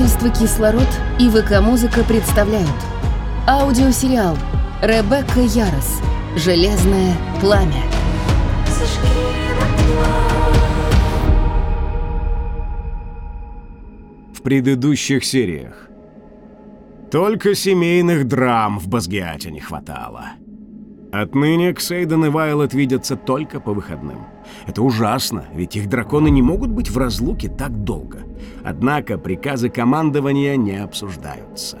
Издательство «Кислород» и ВК-музыка представляют Аудиосериал «Ребекка Ярос. Железное пламя» В предыдущих сериях Только семейных драм в Базгиате не хватало. Отныне Ксейден и Вайлот видятся только по выходным. Это ужасно, ведь их драконы не могут быть в разлуке так долго. Однако приказы командования не обсуждаются.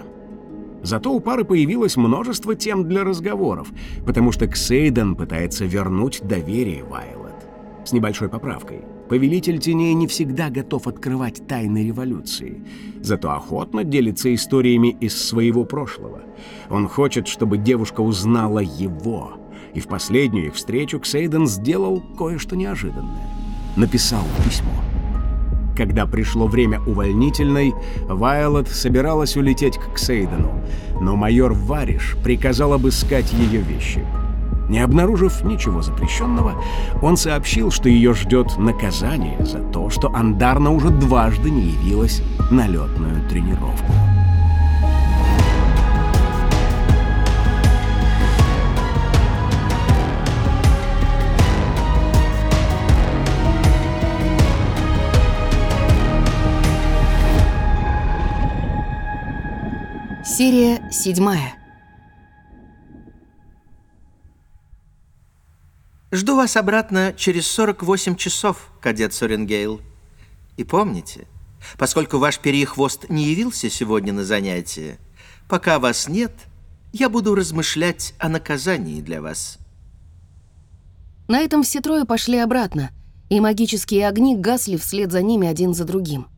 Зато у пары появилось множество тем для разговоров, потому что Ксейден пытается вернуть доверие Вайлот. С небольшой поправкой. Повелитель теней не всегда готов открывать тайны революции, зато охотно делится историями из своего прошлого. Он хочет, чтобы девушка узнала его. И в последнюю их встречу Ксейден сделал кое-что неожиданное. Написал письмо. Когда пришло время увольнительной, Вайлот собиралась улететь к Ксейдену, но майор Вариш приказал обыскать ее вещи — не обнаружив ничего запрещенного, он сообщил, что ее ждет наказание за то, что Андарна уже дважды не явилась на летную тренировку. Серия седьмая. Жду вас обратно через 48 часов, кадет Соренгейл. И помните, поскольку ваш перехвост не явился сегодня на занятие, пока вас нет, я буду размышлять о наказании для вас. На этом все трое пошли обратно, и магические огни гасли вслед за ними один за другим.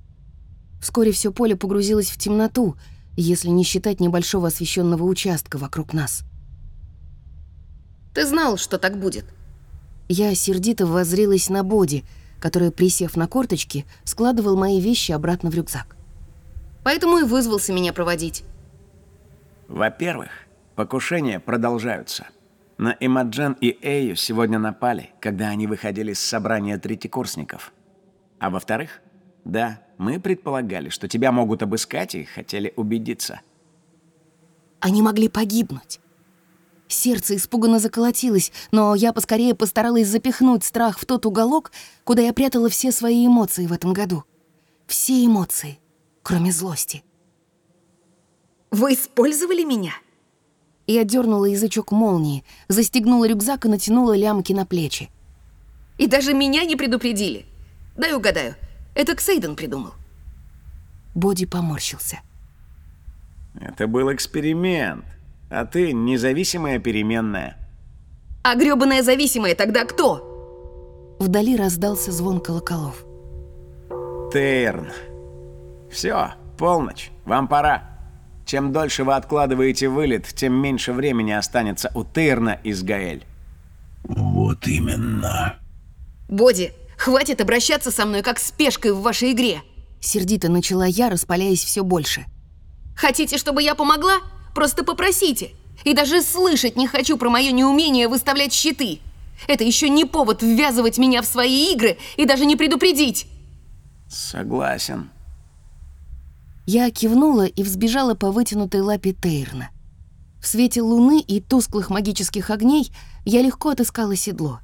Вскоре все поле погрузилось в темноту, если не считать небольшого освещенного участка вокруг нас. «Ты знал, что так будет?» Я сердито воззрилась на Боди, который, присев на корточки, складывал мои вещи обратно в рюкзак. Поэтому и вызвался меня проводить. Во-первых, покушения продолжаются. На Имаджен и Эю сегодня напали, когда они выходили с собрания третьекурсников. А во-вторых, да, мы предполагали, что тебя могут обыскать и хотели убедиться. Они могли погибнуть. Сердце испуганно заколотилось, но я поскорее постаралась запихнуть страх в тот уголок, куда я прятала все свои эмоции в этом году. Все эмоции, кроме злости. «Вы использовали меня?» Я дернула язычок молнии, застегнула рюкзак и натянула лямки на плечи. «И даже меня не предупредили? Дай угадаю, это Ксейден придумал». Боди поморщился. «Это был эксперимент», а ты независимая переменная. А грёбаная зависимая тогда кто? Вдали раздался звон колоколов. Тейрн. Все, полночь, вам пора. Чем дольше вы откладываете вылет, тем меньше времени останется у Тейрна из Гаэль. Вот именно. Боди, хватит обращаться со мной как с пешкой в вашей игре. Сердито начала я, распаляясь все больше. Хотите, чтобы я помогла? Просто попросите. И даже слышать не хочу про мое неумение выставлять щиты. Это еще не повод ввязывать меня в свои игры и даже не предупредить. Согласен. Я кивнула и взбежала по вытянутой лапе Тейрна. В свете луны и тусклых магических огней я легко отыскала седло.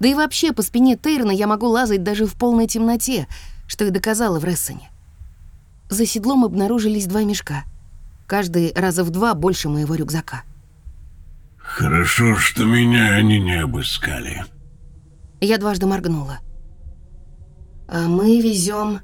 Да и вообще по спине Тейрна я могу лазать даже в полной темноте, что и доказала в Рессоне. За седлом обнаружились два мешка — каждый раза в два больше моего рюкзака. Хорошо, что меня они не обыскали. Я дважды моргнула. А мы везем.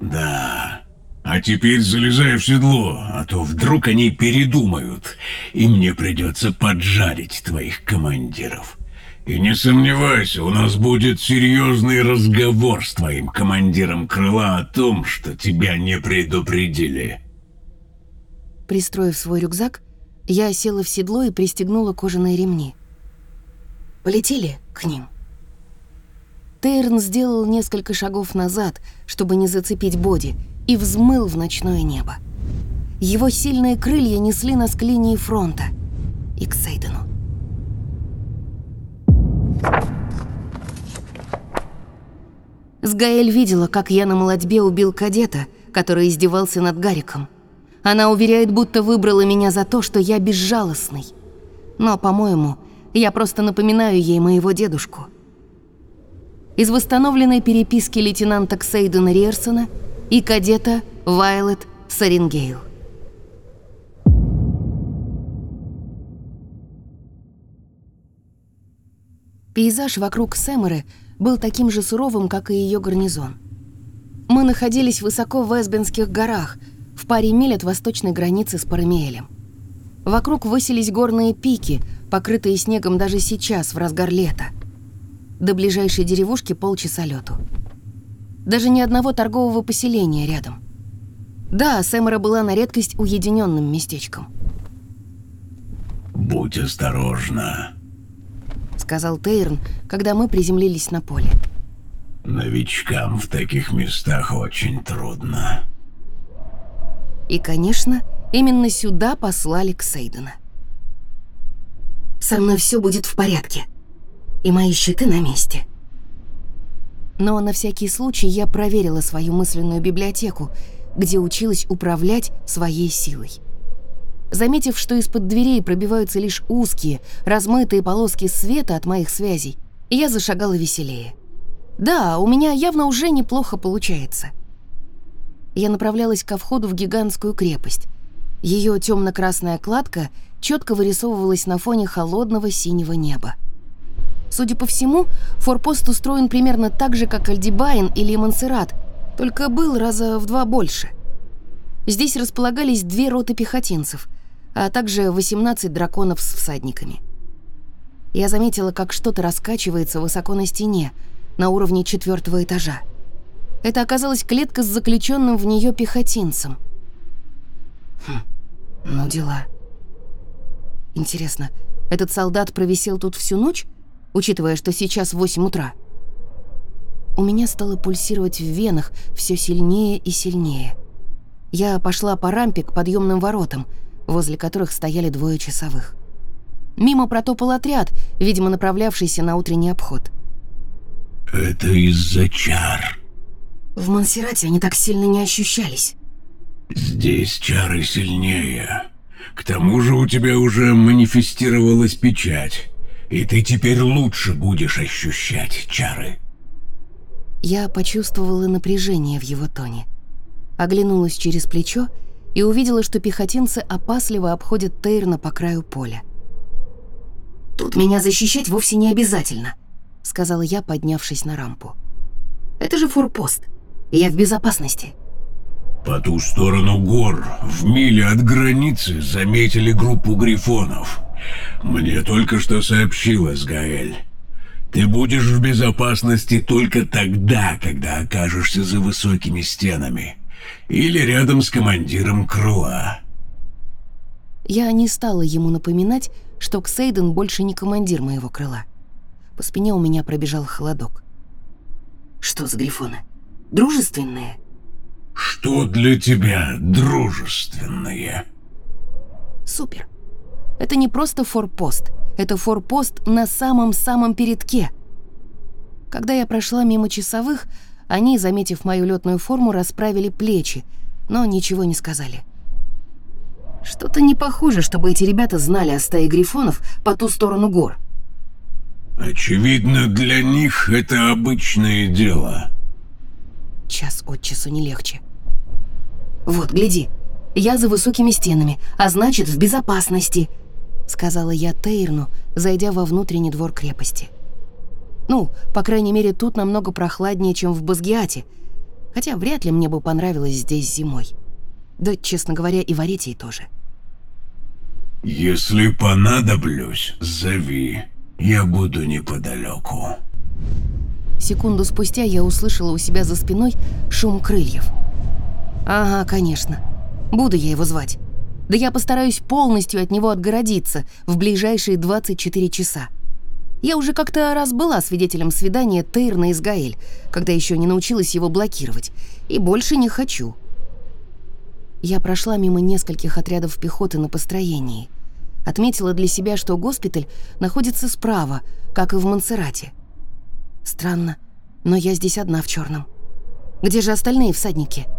Да. А теперь залезай в седло, а то вдруг они передумают, и мне придется поджарить твоих командиров. И не сомневайся, у нас будет серьезный разговор с твоим командиром крыла о том, что тебя не предупредили. Пристроив свой рюкзак, я села в седло и пристегнула кожаные ремни. Полетели к ним. Тейрн сделал несколько шагов назад, чтобы не зацепить Боди, и взмыл в ночное небо. Его сильные крылья несли нас к линии фронта и к Сейдену. Сгаэль видела, как я на молодьбе убил кадета, который издевался над Гариком. Она уверяет, будто выбрала меня за то, что я безжалостный. Но, по-моему, я просто напоминаю ей моего дедушку. Из восстановленной переписки лейтенанта Ксейдена Риерсона и кадета Вайлет Сарингейл. Пейзаж вокруг Сэмеры был таким же суровым, как и ее гарнизон. Мы находились высоко в Эсбенских горах, в паре миль от восточной границы с Парамиэлем. Вокруг высились горные пики, покрытые снегом даже сейчас, в разгар лета. До ближайшей деревушки полчаса лету. Даже ни одного торгового поселения рядом. Да, Сэмора была на редкость уединенным местечком. «Будь осторожна», — сказал Тейрн, когда мы приземлились на поле. «Новичкам в таких местах очень трудно». И, конечно, именно сюда послали Ксейдена. «Со мной все будет в порядке, и мои щиты на месте». Но на всякий случай я проверила свою мысленную библиотеку, где училась управлять своей силой. Заметив, что из-под дверей пробиваются лишь узкие, размытые полоски света от моих связей, я зашагала веселее. Да, у меня явно уже неплохо получается. Я направлялась ко входу в гигантскую крепость. Ее темно-красная кладка четко вырисовывалась на фоне холодного синего неба. Судя по всему, форпост устроен примерно так же, как Альдибайн или Монсеррат, только был раза в два больше. Здесь располагались две роты пехотинцев, а также 18 драконов с всадниками. Я заметила, как что-то раскачивается высоко на стене, на уровне четвертого этажа. Это оказалась клетка с заключенным в нее пехотинцем. Хм, ну дела. Интересно, этот солдат провисел тут всю ночь? учитывая, что сейчас 8 утра. У меня стало пульсировать в венах все сильнее и сильнее. Я пошла по рампе к подъемным воротам, возле которых стояли двое часовых. Мимо протопал отряд, видимо, направлявшийся на утренний обход. «Это из-за чар». В Монсеррате они так сильно не ощущались. «Здесь чары сильнее. К тому же у тебя уже манифестировалась печать и ты теперь лучше будешь ощущать чары. Я почувствовала напряжение в его тоне. Оглянулась через плечо и увидела, что пехотинцы опасливо обходят Тейрна по краю поля. «Тут меня защищать вовсе не обязательно», — сказала я, поднявшись на рампу. «Это же форпост, и я в безопасности». По ту сторону гор, в миле от границы, заметили группу грифонов. Мне только что сообщила Сгаэль. Ты будешь в безопасности только тогда, когда окажешься за высокими стенами. Или рядом с командиром крыла. Я не стала ему напоминать, что Ксейден больше не командир моего крыла. По спине у меня пробежал холодок. Что за грифоны? Дружественные? Что для тебя дружественное? Супер. Это не просто форпост. Это форпост на самом-самом передке. Когда я прошла мимо часовых, они, заметив мою летную форму, расправили плечи, но ничего не сказали. Что-то не похоже, чтобы эти ребята знали о стае грифонов по ту сторону гор. Очевидно, для них это обычное дело. Час от часу не легче. «Вот, гляди, я за высокими стенами, а значит, в безопасности», — сказала я Тейрну, зайдя во внутренний двор крепости. «Ну, по крайней мере, тут намного прохладнее, чем в Базгиате, хотя вряд ли мне бы понравилось здесь зимой. Да, честно говоря, и в Аретии тоже». «Если понадоблюсь, зови, я буду неподалеку». Секунду спустя я услышала у себя за спиной шум крыльев — Ага, конечно. Буду я его звать. Да я постараюсь полностью от него отгородиться в ближайшие 24 часа. Я уже как-то раз была свидетелем свидания Тейрна из Гаэль, когда еще не научилась его блокировать, и больше не хочу. Я прошла мимо нескольких отрядов пехоты на построении. Отметила для себя, что госпиталь находится справа, как и в Монсеррате. Странно, но я здесь одна в черном. Где же остальные всадники? —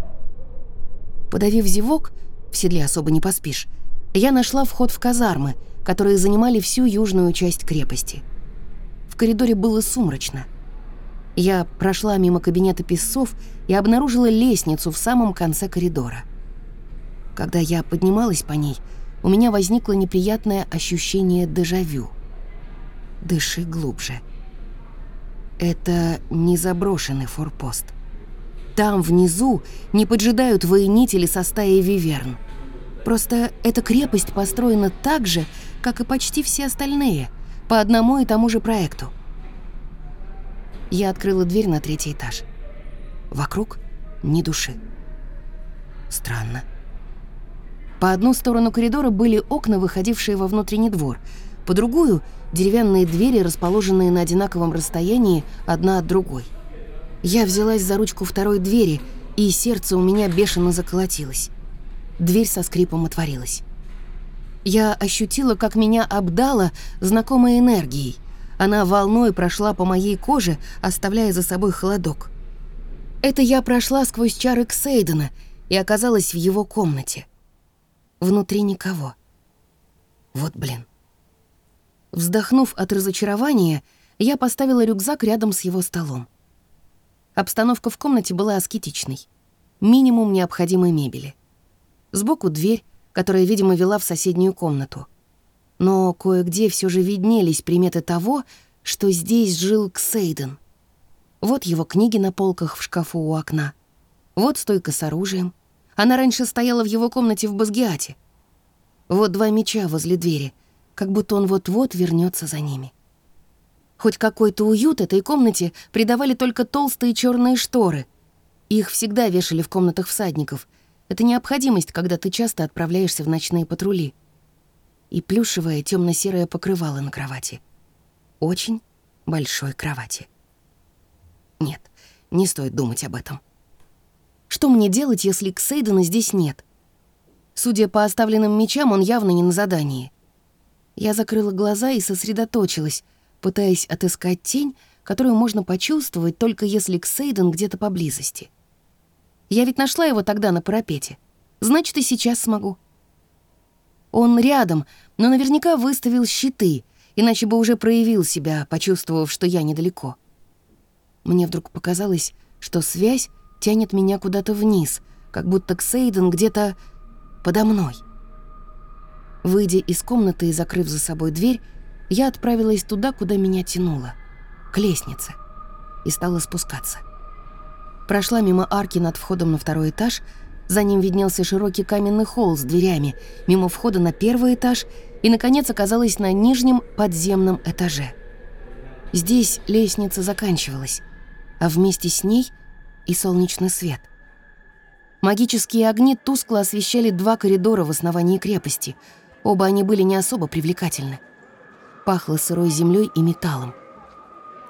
Подавив зевок, в седле особо не поспишь, я нашла вход в казармы, которые занимали всю южную часть крепости. Коридоре было сумрачно. Я прошла мимо кабинета писцов и обнаружила лестницу в самом конце коридора. Когда я поднималась по ней, у меня возникло неприятное ощущение дежавю. Дыши глубже. Это не заброшенный форпост. Там, внизу, не поджидают военители со стаей виверн. Просто эта крепость построена так же, как и почти все остальные, по одному и тому же проекту. Я открыла дверь на третий этаж. Вокруг ни души. Странно. По одну сторону коридора были окна, выходившие во внутренний двор, по другую — деревянные двери, расположенные на одинаковом расстоянии одна от другой. Я взялась за ручку второй двери, и сердце у меня бешено заколотилось. Дверь со скрипом отворилась. Я ощутила, как меня обдало знакомой энергией. Она волной прошла по моей коже, оставляя за собой холодок. Это я прошла сквозь чары Ксейдена и оказалась в его комнате. Внутри никого. Вот блин. Вздохнув от разочарования, я поставила рюкзак рядом с его столом. Обстановка в комнате была аскетичной. Минимум необходимой мебели. Сбоку дверь, которая, видимо, вела в соседнюю комнату. Но кое-где все же виднелись приметы того, что здесь жил Ксейден. Вот его книги на полках в шкафу у окна. Вот стойка с оружием. Она раньше стояла в его комнате в Базгиате. Вот два меча возле двери, как будто он вот-вот вернется за ними. Хоть какой-то уют этой комнате придавали только толстые черные шторы. Их всегда вешали в комнатах всадников — это необходимость, когда ты часто отправляешься в ночные патрули. И плюшевое темно-серое покрывало на кровати. Очень большой кровати. Нет, не стоит думать об этом. Что мне делать, если Ксейдена здесь нет? Судя по оставленным мечам, он явно не на задании. Я закрыла глаза и сосредоточилась, пытаясь отыскать тень, которую можно почувствовать только если Ксейден где-то поблизости. — я ведь нашла его тогда на парапете. Значит, и сейчас смогу. Он рядом, но наверняка выставил щиты, иначе бы уже проявил себя, почувствовав, что я недалеко. Мне вдруг показалось, что связь тянет меня куда-то вниз, как будто Ксейден где-то подо мной. Выйдя из комнаты и закрыв за собой дверь, я отправилась туда, куда меня тянуло, к лестнице, и стала спускаться. Прошла мимо арки над входом на второй этаж, за ним виднелся широкий каменный холл с дверями, мимо входа на первый этаж и, наконец, оказалась на нижнем подземном этаже. Здесь лестница заканчивалась, а вместе с ней и солнечный свет. Магические огни тускло освещали два коридора в основании крепости. Оба они были не особо привлекательны. Пахло сырой землей и металлом.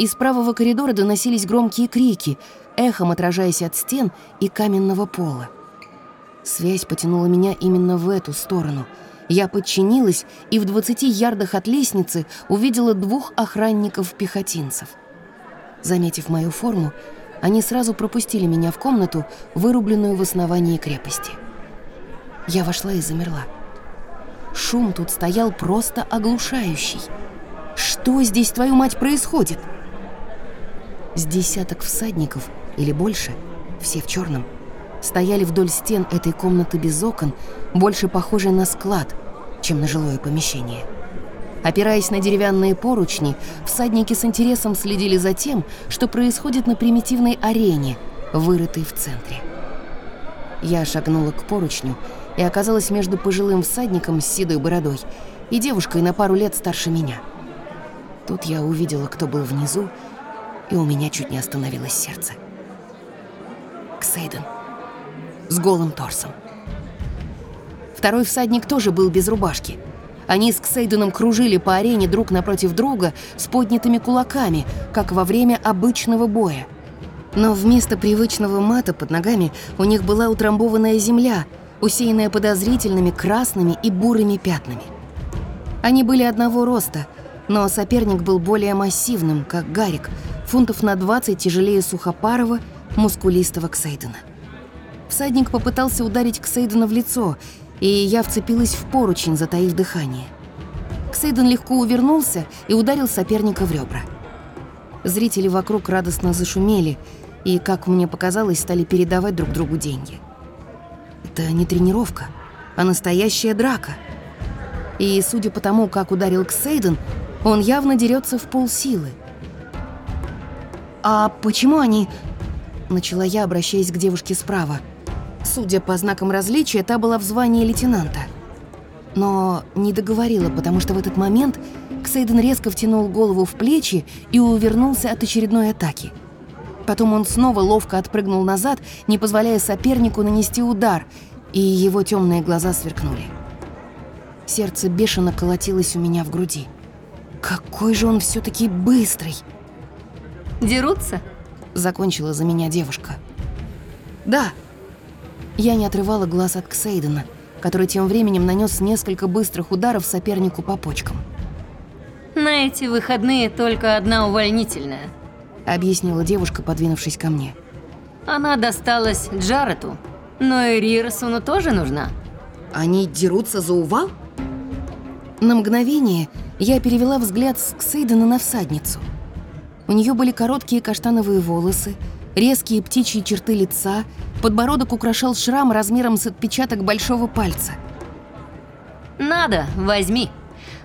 Из правого коридора доносились громкие крики, эхом отражаясь от стен и каменного пола. Связь потянула меня именно в эту сторону. Я подчинилась и в 20 ярдах от лестницы увидела двух охранников-пехотинцев. Заметив мою форму, они сразу пропустили меня в комнату, вырубленную в основании крепости. Я вошла и замерла. Шум тут стоял просто оглушающий. Что здесь, твою мать, происходит? С десяток всадников или больше, все в черном, стояли вдоль стен этой комнаты без окон, больше похожей на склад, чем на жилое помещение. Опираясь на деревянные поручни, всадники с интересом следили за тем, что происходит на примитивной арене, вырытой в центре. Я шагнула к поручню и оказалась между пожилым всадником с седой бородой и девушкой на пару лет старше меня. Тут я увидела, кто был внизу, и у меня чуть не остановилось сердце. Ксейден. С голым торсом. Второй всадник тоже был без рубашки. Они с Ксейденом кружили по арене друг напротив друга с поднятыми кулаками, как во время обычного боя. Но вместо привычного мата под ногами у них была утрамбованная земля, усеянная подозрительными красными и бурыми пятнами. Они были одного роста, но соперник был более массивным, как Гарик, фунтов на 20 тяжелее Сухопарова, мускулистого Ксейдена. Всадник попытался ударить Ксейдена в лицо, и я вцепилась в поручень, затаив дыхание. Ксейден легко увернулся и ударил соперника в ребра. Зрители вокруг радостно зашумели и, как мне показалось, стали передавать друг другу деньги. Это не тренировка, а настоящая драка. И, судя по тому, как ударил Ксейден, он явно дерется в полсилы. «А почему они...» Начала я, обращаясь к девушке справа. Судя по знакам различия, та была в звании лейтенанта. Но не договорила, потому что в этот момент Ксейден резко втянул голову в плечи и увернулся от очередной атаки. Потом он снова ловко отпрыгнул назад, не позволяя сопернику нанести удар, и его темные глаза сверкнули. Сердце бешено колотилось у меня в груди. Какой же он все-таки быстрый! Дерутся? Закончила за меня девушка. Да. Я не отрывала глаз от Ксейдена, который тем временем нанес несколько быстрых ударов сопернику по почкам. На эти выходные только одна увольнительная. Объяснила девушка, подвинувшись ко мне. Она досталась Джарету, но и Рирсону тоже нужна. Они дерутся за увал? На мгновение я перевела взгляд с Ксейдена на всадницу. У нее были короткие каштановые волосы, резкие птичьи черты лица, подбородок украшал шрам размером с отпечаток большого пальца. Надо, возьми.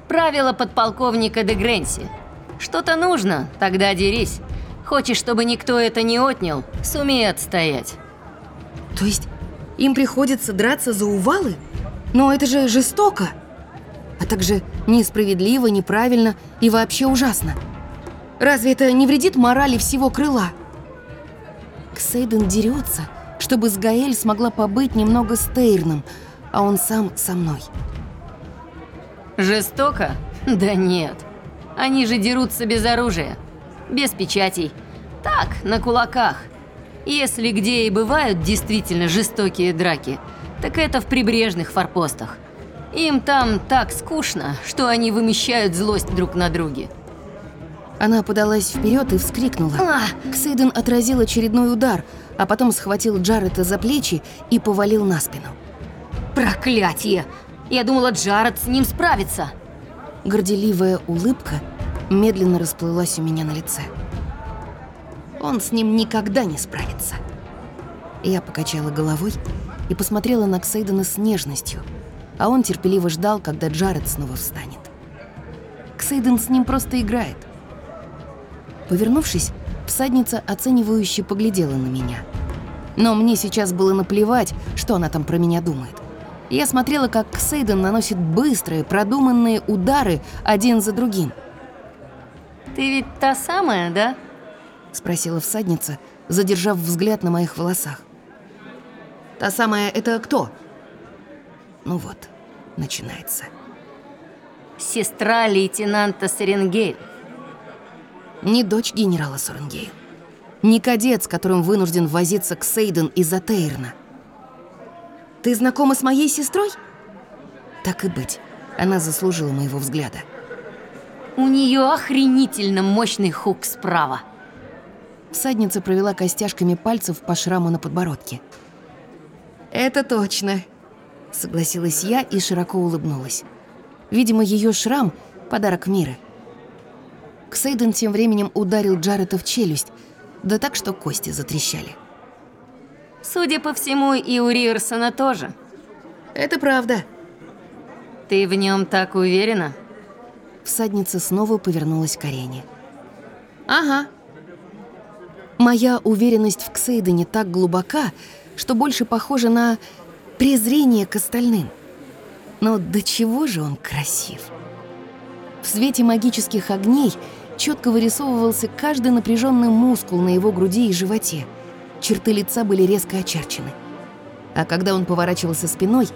Правило подполковника де Гренси. Что-то нужно, тогда дерись. Хочешь, чтобы никто это не отнял, сумей отстоять. То есть им приходится драться за увалы? Но это же жестоко. А также несправедливо, неправильно и вообще ужасно. Разве это не вредит морали всего крыла? Ксейден дерется, чтобы с Гаэль смогла побыть немного с Тейрном, а он сам со мной. Жестоко? Да нет. Они же дерутся без оружия, без печатей. Так, на кулаках. Если где и бывают действительно жестокие драки, так это в прибрежных форпостах. Им там так скучно, что они вымещают злость друг на друге. Она подалась вперед и вскрикнула. А! Ксейден отразил очередной удар, а потом схватил Джарета за плечи и повалил на спину. Проклятие! Я думала, Джаред с ним справится. Горделивая улыбка медленно расплылась у меня на лице. Он с ним никогда не справится. Я покачала головой и посмотрела на Ксейдена с нежностью, а он терпеливо ждал, когда Джаред снова встанет. Ксейден с ним просто играет. Повернувшись, всадница оценивающе поглядела на меня. Но мне сейчас было наплевать, что она там про меня думает. Я смотрела, как Ксейден наносит быстрые, продуманные удары один за другим. Ты ведь та самая, да? Спросила всадница, задержав взгляд на моих волосах. Та самая это кто? Ну вот, начинается. Сестра лейтенанта Серенгейль. Не дочь генерала Соренгейл. Не кадет, с которым вынужден возиться Ксейден из-за Тейрна. Ты знакома с моей сестрой? Так и быть, она заслужила моего взгляда. У нее охренительно мощный хук справа. Всадница провела костяшками пальцев по шраму на подбородке. «Это точно», — согласилась я и широко улыбнулась. Видимо, ее шрам — подарок мира. Ксейден тем временем ударил Джарета в челюсть, да так, что кости затрещали. Судя по всему, и у Риерсона тоже. «Это правда». Ты в нем так уверена? Всадница снова повернулась к арене. «Ага». Моя уверенность в Ксейдене так глубока, что больше похожа на презрение к остальным. Но до чего же он красив? В свете магических огней четко вырисовывался каждый напряженный мускул на его груди и животе. Черты лица были резко очерчены. А когда он поворачивался спиной,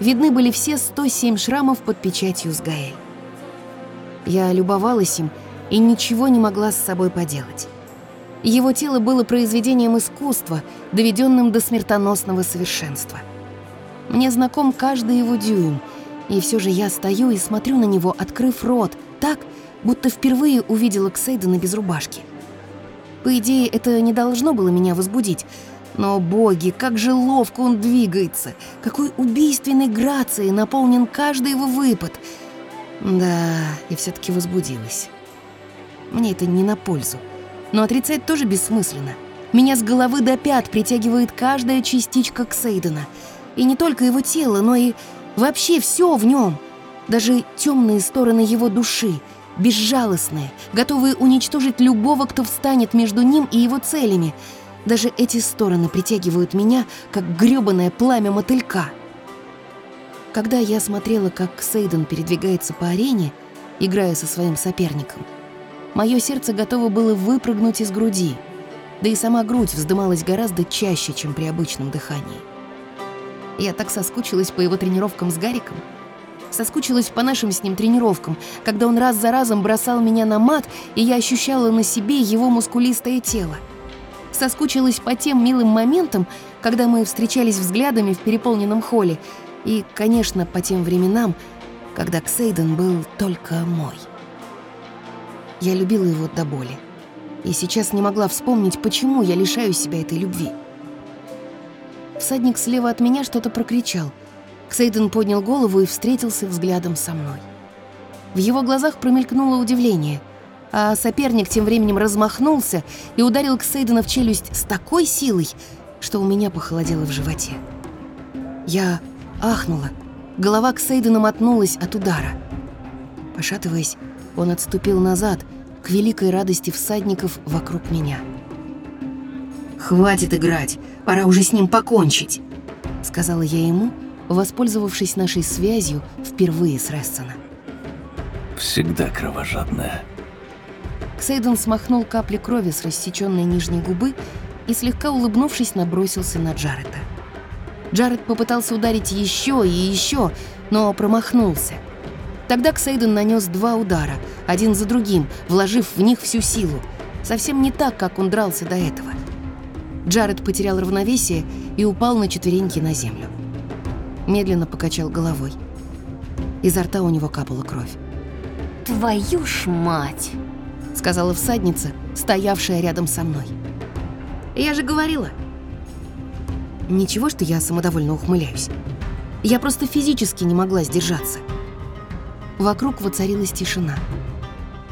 видны были все 107 шрамов под печатью с Гаэль. Я любовалась им и ничего не могла с собой поделать. Его тело было произведением искусства, доведенным до смертоносного совершенства. Мне знаком каждый его дюйм, и все же я стою и смотрю на него, открыв рот, так, будто впервые увидела Ксейдена без рубашки. По идее, это не должно было меня возбудить, Но, боги, как же ловко он двигается, какой убийственной грацией наполнен каждый его выпад. Да, и все таки возбудилась. Мне это не на пользу. Но отрицать тоже бессмысленно. Меня с головы до пят притягивает каждая частичка Ксейдена. И не только его тело, но и вообще все в нем. Даже темные стороны его души, безжалостные, готовые уничтожить любого, кто встанет между ним и его целями. Даже эти стороны притягивают меня, как грёбаное пламя мотылька. Когда я смотрела, как Сейден передвигается по арене, играя со своим соперником, мое сердце готово было выпрыгнуть из груди, да и сама грудь вздымалась гораздо чаще, чем при обычном дыхании. Я так соскучилась по его тренировкам с Гариком, соскучилась по нашим с ним тренировкам, когда он раз за разом бросал меня на мат, и я ощущала на себе его мускулистое тело. Соскучилась по тем милым моментам, когда мы встречались взглядами в переполненном холле, и, конечно, по тем временам, когда Ксейден был только мой. Я любила его до боли. И сейчас не могла вспомнить, почему я лишаю себя этой любви. Всадник слева от меня что-то прокричал. Ксейден поднял голову и встретился взглядом со мной. В его глазах промелькнуло удивление, а соперник тем временем размахнулся и ударил Ксейдена в челюсть с такой силой, что у меня похолодело в животе. Я ахнула. Голова Ксейдена мотнулась от удара. Пошатываясь, он отступил назад, к великой радости всадников вокруг меня. «Хватит играть, пора уже с ним покончить», — сказала я ему, воспользовавшись нашей связью впервые с Рессона. Всегда кровожадная. Ксейден смахнул капли крови с рассеченной нижней губы и, слегка улыбнувшись, набросился на Джарета. Джаред попытался ударить еще и еще, но промахнулся. Тогда Ксейден нанес два удара, один за другим, вложив в них всю силу. Совсем не так, как он дрался до этого. Джаред потерял равновесие и упал на четвереньки на землю. Медленно покачал головой. Изо рта у него капала кровь. Твою ж мать! Сказала всадница, стоявшая рядом со мной. Я же говорила. Ничего, что я самодовольно ухмыляюсь. Я просто физически не могла сдержаться. Вокруг воцарилась тишина.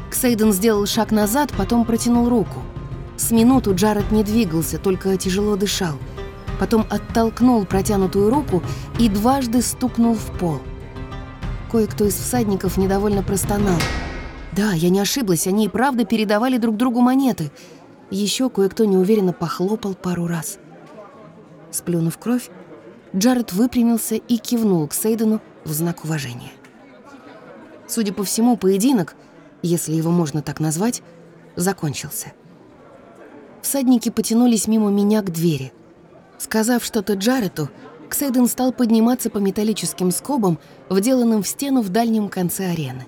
Ксейден сделал шаг назад, потом протянул руку. С минуту Джаред не двигался, только тяжело дышал. Потом оттолкнул протянутую руку и дважды стукнул в пол. Кое-кто из всадников недовольно простонал. Да, я не ошиблась, они и правда передавали друг другу монеты. Еще кое-кто неуверенно похлопал пару раз. Сплюнув кровь, Джаред выпрямился и кивнул к Сейдену в знак уважения. Судя по всему, поединок, если его можно так назвать, закончился. Всадники потянулись мимо меня к двери. Сказав что-то Джарету, Ксейден стал подниматься по металлическим скобам, вделанным в стену в дальнем конце арены.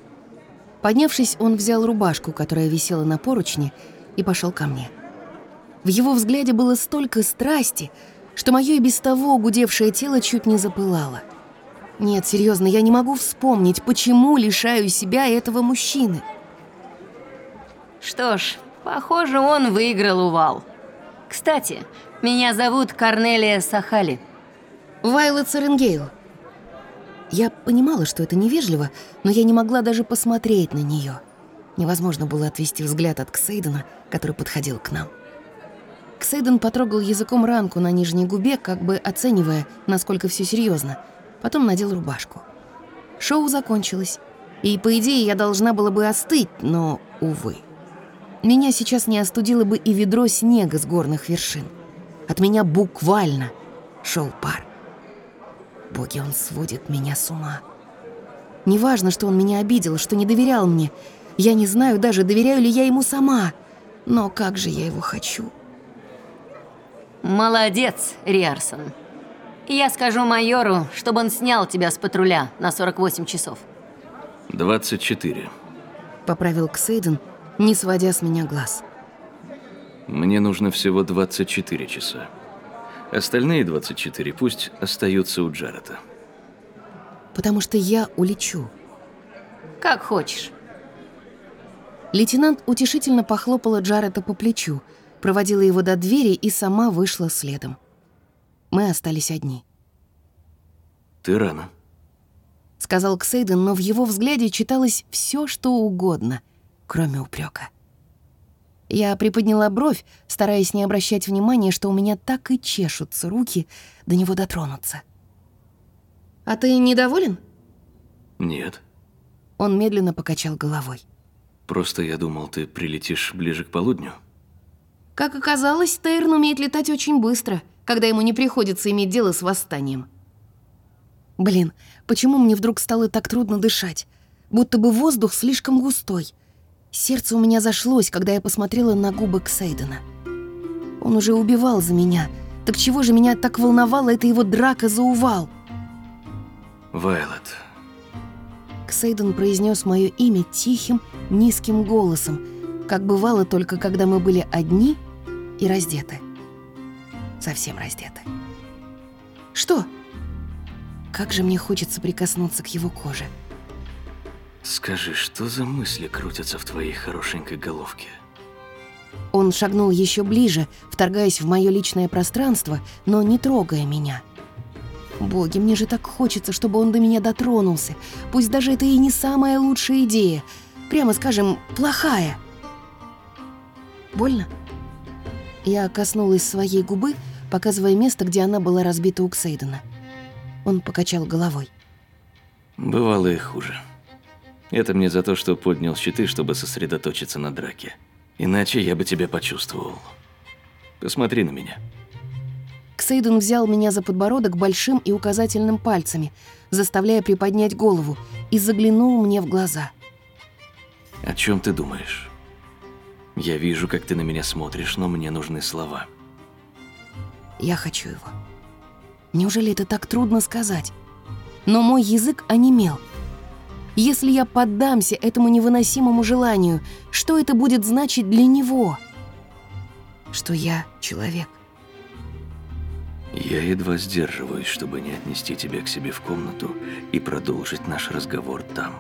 Поднявшись, он взял рубашку, которая висела на поручне, и пошел ко мне. В его взгляде было столько страсти, что мое и без того гудевшее тело чуть не запылало. Нет, серьезно, я не могу вспомнить, почему лишаю себя этого мужчины. Что ж, похоже, он выиграл увал. Кстати, меня зовут Корнелия Сахали. Вайлот Саренгейл. Я понимала, что это невежливо, но я не могла даже посмотреть на нее. Невозможно было отвести взгляд от Ксейдена, который подходил к нам. Ксейден потрогал языком ранку на нижней губе, как бы оценивая, насколько все серьезно. Потом надел рубашку. Шоу закончилось. И, по идее, я должна была бы остыть, но, увы. Меня сейчас не остудило бы и ведро снега с горных вершин. От меня буквально шел пар. Боги, он сводит меня с ума. Неважно, что он меня обидел, что не доверял мне. Я не знаю даже, доверяю ли я ему сама. Но как же я его хочу. Молодец, Риарсон. Я скажу майору, чтобы он снял тебя с патруля на 48 часов. 24. Поправил Ксейден, не сводя с меня глаз. Мне нужно всего 24 часа. Остальные 24 пусть остаются у Джарета. Потому что я улечу. Как хочешь. Лейтенант утешительно похлопала Джарета по плечу, проводила его до двери и сама вышла следом. Мы остались одни. Ты рано. Сказал Ксейден, но в его взгляде читалось все, что угодно, кроме упрека. Я приподняла бровь, стараясь не обращать внимания, что у меня так и чешутся руки до него дотронуться. «А ты недоволен?» Нет. Он медленно покачал головой. Просто я думал, ты прилетишь ближе к полудню. Как оказалось, Тейрн умеет летать очень быстро, когда ему не приходится иметь дело с восстанием. Блин, почему мне вдруг стало так трудно дышать? Будто бы воздух слишком густой. Сердце у меня зашлось, когда я посмотрела на губы Ксейдена. Он уже убивал за меня. Так чего же меня так волновало эта его драка за увал? Вайлот, Ксейден произнес мое имя тихим, низким голосом, как бывало только когда мы были одни и раздеты. Совсем раздеты. Что? Как же мне хочется прикоснуться к его коже. Скажи, что за мысли крутятся в твоей хорошенькой головке? Он шагнул еще ближе, вторгаясь в мое личное пространство, но не трогая меня. Боги, мне же так хочется, чтобы он до меня дотронулся. Пусть даже это и не самая лучшая идея. Прямо скажем, плохая. Больно? Я коснулась своей губы, показывая место, где она была разбита у Ксейдена. Он покачал головой. Бывало и хуже. Это мне за то, что поднял щиты, чтобы сосредоточиться на драке. Иначе я бы тебя почувствовал. Посмотри на меня. Ксейден взял меня за подбородок большим и указательным пальцами, заставляя приподнять голову, и заглянул мне в глаза. О чем ты думаешь? Я вижу, как ты на меня смотришь, но мне нужны слова. Я хочу его. Неужели это так трудно сказать? Но мой язык онемел. Если я поддамся этому невыносимому желанию, что это будет значить для него? Что я человек. Я едва сдерживаюсь, чтобы не отнести тебя к себе в комнату и продолжить наш разговор там.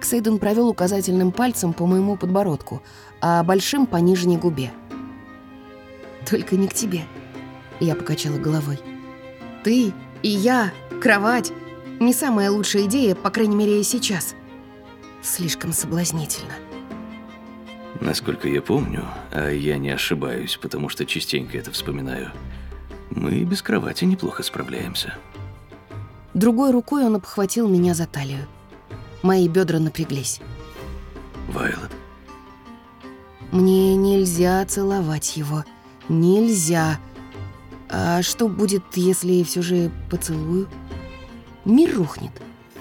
Ксейден провел указательным пальцем по моему подбородку, а большим по нижней губе. «Только не к тебе», — я покачала головой. «Ты и я, кровать — не самая лучшая идея, по крайней мере, сейчас. Слишком соблазнительно». Насколько я помню, а я не ошибаюсь, потому что частенько это вспоминаю, мы и без кровати неплохо справляемся. Другой рукой он обхватил меня за талию. Мои бедра напряглись. Вайлот, Мне нельзя целовать его. Нельзя. А что будет, если все же поцелую? Мир рухнет.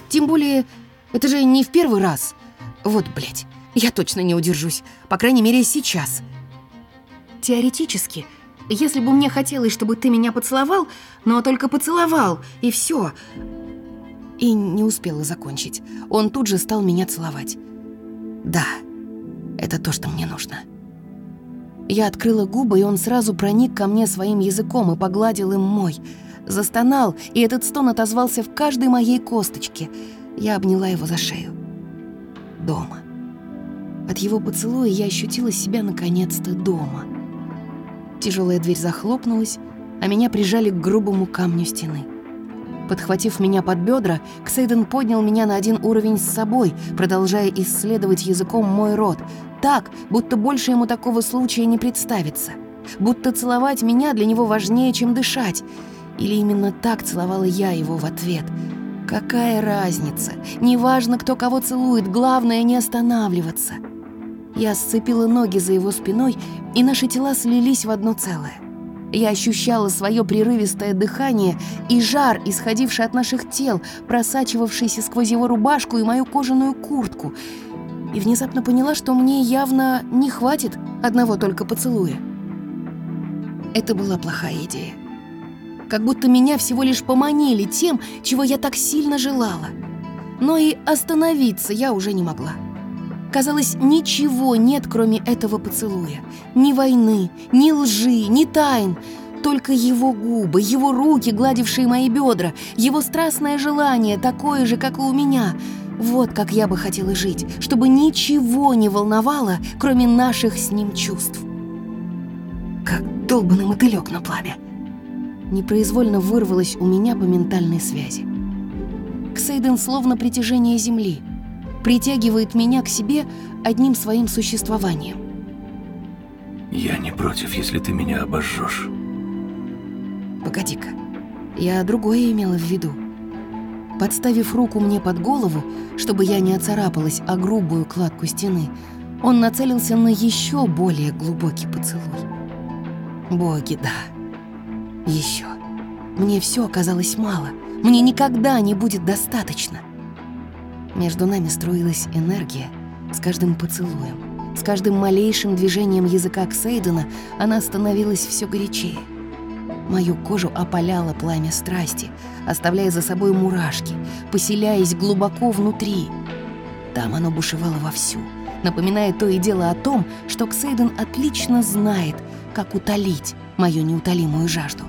Тем более, это же не в первый раз. Вот, блядь, я точно не удержусь. По крайней мере, сейчас. Теоретически, если бы мне хотелось, чтобы ты меня поцеловал, но только поцеловал, и все. И не успела закончить. Он тут же стал меня целовать. Да, это то, что мне нужно. Я открыла губы, и он сразу проник ко мне своим языком и погладил им мой. Застонал, и этот стон отозвался в каждой моей косточке. Я обняла его за шею. Дома. От его поцелуя я ощутила себя наконец-то дома. Тяжелая дверь захлопнулась, а меня прижали к грубому камню стены. Подхватив меня под бедра, Ксейден поднял меня на один уровень с собой, продолжая исследовать языком мой рот, так, будто больше ему такого случая не представится. Будто целовать меня для него важнее, чем дышать. Или именно так целовала я его в ответ. Какая разница? Неважно, кто кого целует, главное не останавливаться. Я сцепила ноги за его спиной, и наши тела слились в одно целое. Я ощущала свое прерывистое дыхание и жар, исходивший от наших тел, просачивавшийся сквозь его рубашку и мою кожаную куртку. И внезапно поняла, что мне явно не хватит одного только поцелуя. Это была плохая идея. Как будто меня всего лишь поманили тем, чего я так сильно желала. Но и остановиться я уже не могла. Казалось, ничего нет, кроме этого поцелуя. Ни войны, ни лжи, ни тайн. Только его губы, его руки, гладившие мои бедра, его страстное желание, такое же, как и у меня. Вот как я бы хотела жить, чтобы ничего не волновало, кроме наших с ним чувств. Как долбанный мотылек на пламя. Непроизвольно вырвалось у меня по ментальной связи. Ксейден словно притяжение Земли, притягивает меня к себе одним своим существованием. Я не против, если ты меня обожжешь. Погоди-ка, я другое имела в виду. Подставив руку мне под голову, чтобы я не оцарапалась о грубую кладку стены, он нацелился на еще более глубокий поцелуй. Боги, да. Еще. Мне все оказалось мало. Мне никогда не будет достаточно. Между нами струилась энергия с каждым поцелуем. С каждым малейшим движением языка Ксейдена она становилась все горячее. Мою кожу опаляло пламя страсти, оставляя за собой мурашки, поселяясь глубоко внутри. Там оно бушевало вовсю, напоминая то и дело о том, что Ксейден отлично знает, как утолить мою неутолимую жажду.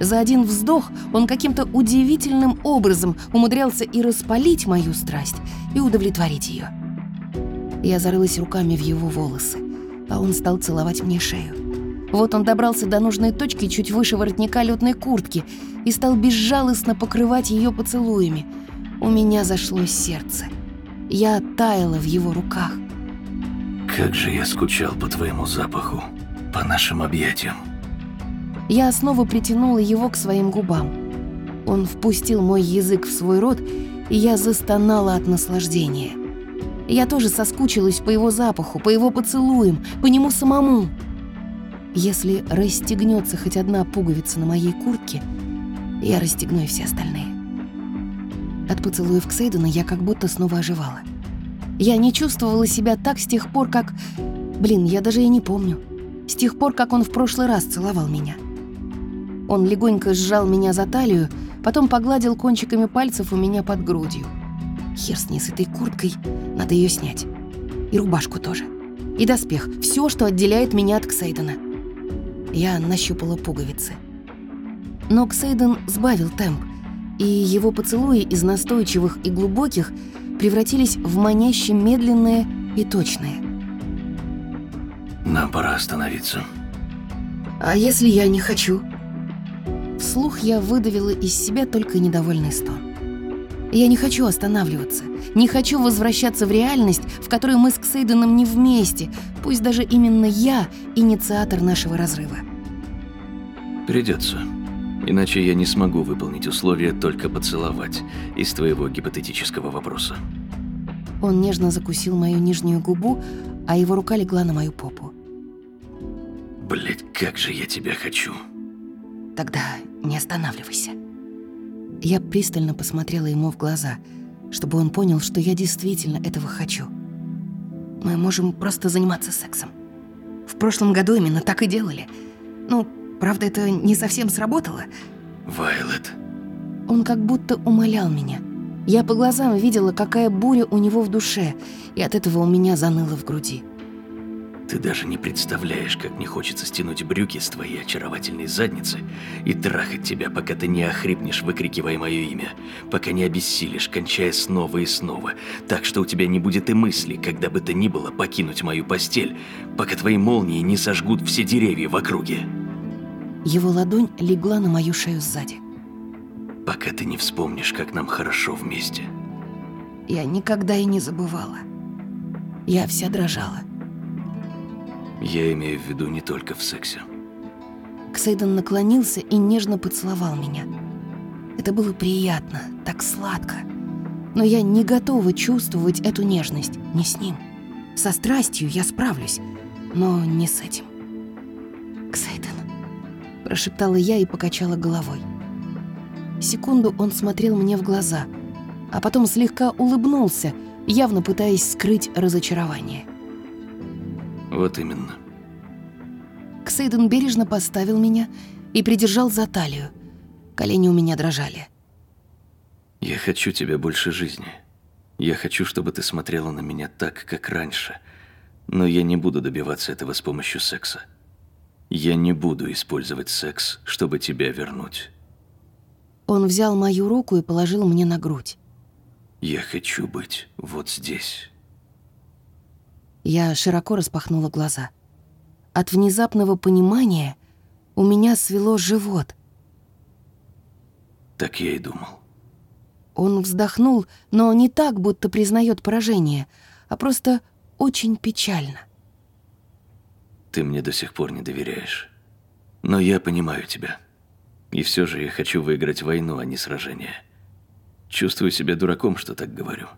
За один вздох он каким-то удивительным образом умудрялся и распалить мою страсть, и удовлетворить ее. Я зарылась руками в его волосы, а он стал целовать мне шею. Вот он добрался до нужной точки чуть выше воротника летной куртки и стал безжалостно покрывать ее поцелуями. У меня зашло сердце. Я таяла в его руках. Как же я скучал по твоему запаху, по нашим объятиям. Я снова притянула его к своим губам. Он впустил мой язык в свой рот, и я застонала от наслаждения. Я тоже соскучилась по его запаху, по его поцелуям, по нему самому. Если расстегнется хоть одна пуговица на моей куртке, я расстегну и все остальные. От поцелуев Ксейдена я как будто снова оживала. Я не чувствовала себя так с тех пор, как... Блин, я даже и не помню. С тех пор, как он в прошлый раз целовал меня. Он легонько сжал меня за талию, потом погладил кончиками пальцев у меня под грудью. Хер с ней с этой курткой, надо ее снять. И рубашку тоже. И доспех, все, что отделяет меня от Ксейдена. Я нащупала пуговицы. Но Ксейден сбавил темп, и его поцелуи из настойчивых и глубоких превратились в маняще медленные и точные. Нам пора остановиться. «А если я не хочу?» Вслух я выдавила из себя только недовольный стон. Я не хочу останавливаться, не хочу возвращаться в реальность, в которой мы с Ксейденом не вместе, пусть даже именно я инициатор нашего разрыва. Придется. Иначе я не смогу выполнить условия только поцеловать из твоего гипотетического вопроса. Он нежно закусил мою нижнюю губу, а его рука легла на мою попу. Блять, как же я тебя хочу. Тогда не останавливайся. Я пристально посмотрела ему в глаза, чтобы он понял, что я действительно этого хочу. Мы можем просто заниматься сексом. В прошлом году именно так и делали. Ну, правда, это не совсем сработало. Вайлет. Он как будто умолял меня. Я по глазам видела, какая буря у него в душе, и от этого у меня заныло в груди. Ты даже не представляешь, как мне хочется стянуть брюки с твоей очаровательной задницы и трахать тебя, пока ты не охрипнешь, выкрикивая мое имя, пока не обессилишь, кончая снова и снова, так что у тебя не будет и мысли, когда бы то ни было, покинуть мою постель, пока твои молнии не сожгут все деревья в округе. Его ладонь легла на мою шею сзади. Пока ты не вспомнишь, как нам хорошо вместе. Я никогда и не забывала. Я вся дрожала. Я имею в виду не только в сексе. Ксейден наклонился и нежно поцеловал меня. Это было приятно, так сладко. Но я не готова чувствовать эту нежность, не с ним. Со страстью я справлюсь, но не с этим. «Ксейден», – прошептала я и покачала головой. Секунду он смотрел мне в глаза, а потом слегка улыбнулся, явно пытаясь скрыть разочарование. Вот именно. Ксейден бережно поставил меня и придержал за талию. Колени у меня дрожали. Я хочу тебя больше жизни. Я хочу, чтобы ты смотрела на меня так, как раньше. Но я не буду добиваться этого с помощью секса. Я не буду использовать секс, чтобы тебя вернуть. Он взял мою руку и положил мне на грудь. Я хочу быть вот здесь. Я широко распахнула глаза. От внезапного понимания у меня свело живот, Так я и думал. Он вздохнул, но не так, будто признает поражение, а просто очень печально. Ты мне до сих пор не доверяешь. Но я понимаю тебя. И все же я хочу выиграть войну, а не сражение. Чувствую себя дураком, что так говорю.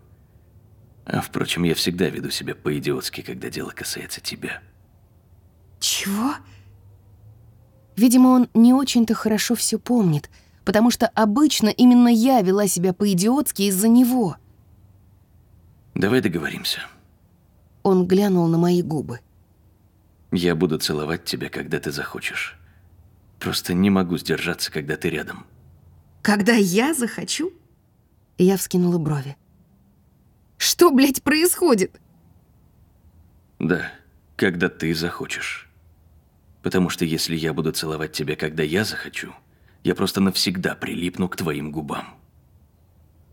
А впрочем, я всегда веду себя по-идиотски, когда дело касается тебя. Чего? Видимо, он не очень-то хорошо все помнит, потому что обычно именно я вела себя по-идиотски из-за него. Давай договоримся. Он глянул на мои губы. Я буду целовать тебя, когда ты захочешь. Просто не могу сдержаться, когда ты рядом. Когда я захочу? Я вскинула брови. Что, блядь, происходит? Да, когда ты захочешь. Потому что если я буду целовать тебя, когда я захочу, я просто навсегда прилипну к твоим губам.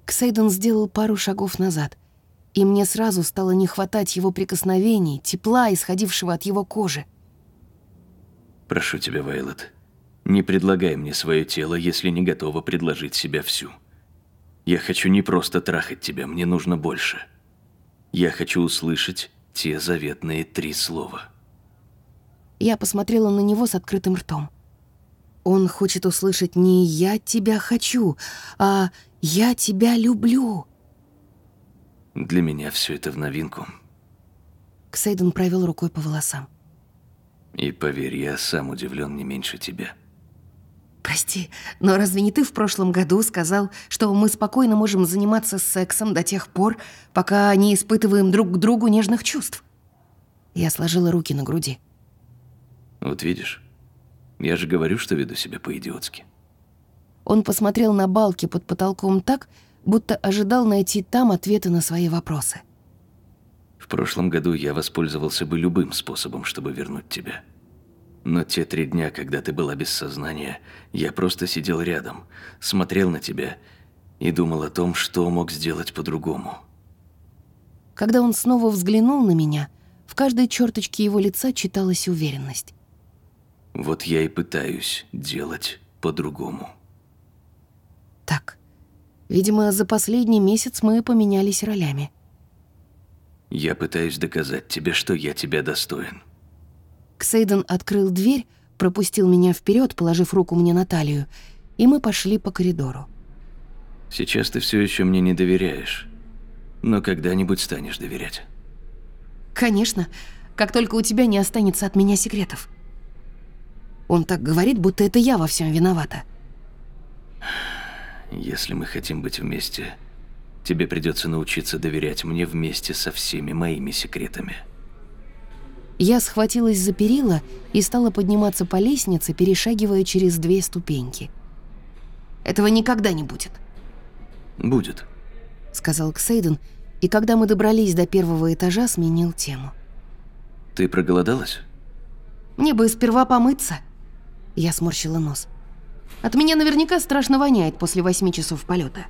Ксейден сделал пару шагов назад, и мне сразу стало не хватать его прикосновений, тепла, исходившего от его кожи. Прошу тебя, Вайлот, не предлагай мне свое тело, если не готова предложить себя всю. Я хочу не просто трахать тебя, мне нужно больше. Я хочу услышать те заветные три слова. Я посмотрела на него с открытым ртом. Он хочет услышать не «я тебя хочу», а «я тебя люблю». Для меня все это в новинку. Ксейден провел рукой по волосам. И поверь, я сам удивлен не меньше тебя. Прости, но разве не ты в прошлом году сказал, что мы спокойно можем заниматься сексом до тех пор, пока не испытываем друг к другу нежных чувств? Я сложила руки на груди. Вот видишь, я же говорю, что веду себя по-идиотски. Он посмотрел на балки под потолком так, будто ожидал найти там ответы на свои вопросы. В прошлом году я воспользовался бы любым способом, чтобы вернуть тебя. Но те три дня, когда ты была без сознания, я просто сидел рядом, смотрел на тебя и думал о том, что мог сделать по-другому. Когда он снова взглянул на меня, в каждой черточке его лица читалась уверенность. Вот я и пытаюсь делать по-другому. Так, видимо, за последний месяц мы поменялись ролями. Я пытаюсь доказать тебе, что я тебя достоин. Ксейден открыл дверь, пропустил меня вперед, положив руку мне на талию, и мы пошли по коридору. Сейчас ты все еще мне не доверяешь, но когда-нибудь станешь доверять. Конечно, как только у тебя не останется от меня секретов. Он так говорит, будто это я во всем виновата. Если мы хотим быть вместе, тебе придется научиться доверять мне вместе со всеми моими секретами. Я схватилась за перила и стала подниматься по лестнице, перешагивая через две ступеньки. «Этого никогда не будет», Будет. — сказал Ксейден, и когда мы добрались до первого этажа, сменил тему. Ты проголодалась? «Мне бы сперва помыться», — я сморщила нос. «От меня наверняка страшно воняет после восьми часов полета.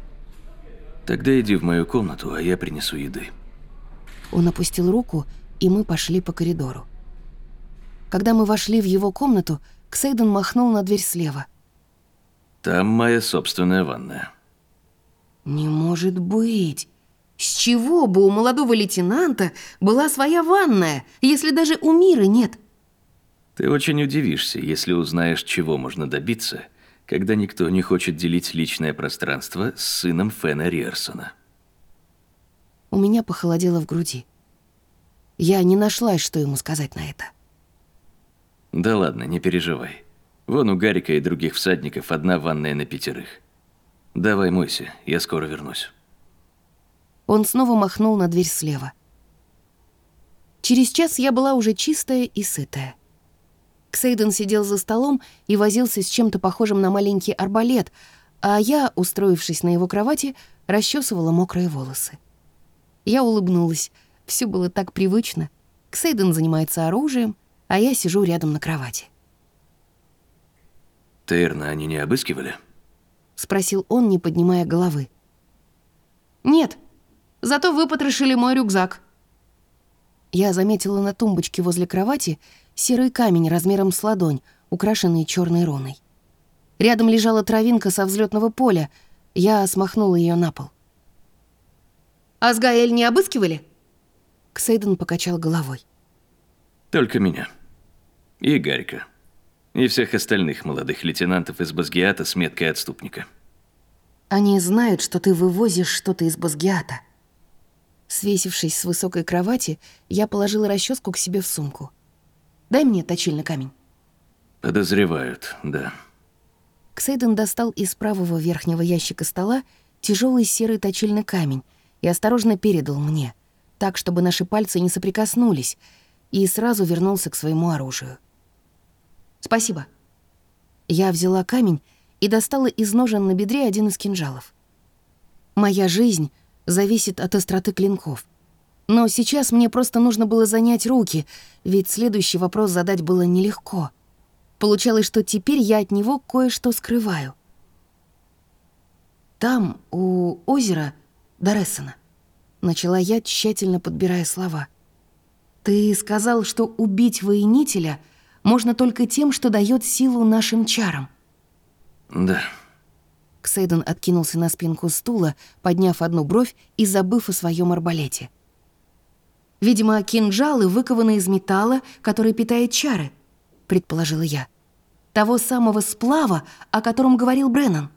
Тогда иди в мою комнату, а я принесу еды. Он опустил руку, и мы пошли по коридору. Когда мы вошли в его комнату, Ксейден махнул на дверь слева. Там моя собственная ванная. «Не может быть! С чего бы у молодого лейтенанта была своя ванная, если даже у Миры нет?» Ты очень удивишься, если узнаешь, чего можно добиться, когда никто не хочет делить личное пространство с сыном Фена Риерсона. У меня похолодело в груди. Я не нашлась, что ему сказать на это. Да ладно, не переживай. Вон у Гарика и других всадников одна ванная на пятерых. Давай мойся, я скоро вернусь. Он снова махнул на дверь слева. Через час я была уже чистая и сытая. Ксейден сидел за столом и возился с чем-то похожим на маленький арбалет, а я, устроившись на его кровати, расчесывала мокрые волосы. Я улыбнулась. Все было так привычно. Ксейден занимается оружием, а я сижу рядом на кровати. Тейрна они не обыскивали? — спросил он, не поднимая головы. «Нет, зато выпотрошили мой рюкзак». Я заметила на тумбочке возле кровати серый камень размером с ладонь, украшенный черной руной. Рядом лежала травинка со взлетного поля. Я смахнула ее на пол. «Азгаэль не обыскивали?» Ксейден покачал головой. Только меня. И Гарика. И всех остальных молодых лейтенантов из Базгиата с меткой отступника. Они знают, что ты вывозишь что-то из Базгиата. Свесившись с высокой кровати, я положила расческу к себе в сумку. «Дай мне точильный камень». Подозревают, да. Ксейден достал из правого верхнего ящика стола тяжелый серый точильный камень и осторожно передал мне, так, чтобы наши пальцы не соприкоснулись, и сразу вернулся к своему оружию. «Спасибо». Я взяла камень и достала из ножен на бедре один из кинжалов. Моя жизнь зависит от остроты клинков. Но сейчас мне просто нужно было занять руки, ведь следующий вопрос задать было нелегко. Получалось, что теперь я от него кое-что скрываю. Там, у озера Доресона, начала я, тщательно подбирая слова. Ты сказал, что убить воинителя можно только тем, что дает силу нашим чарам. Да. Ксейден откинулся на спинку стула, подняв одну бровь и забыв о своем арбалете. «Видимо, кинжалы выкованы из металла, который питает чары», — предположила я. «Того самого сплава, о котором говорил Бреннан».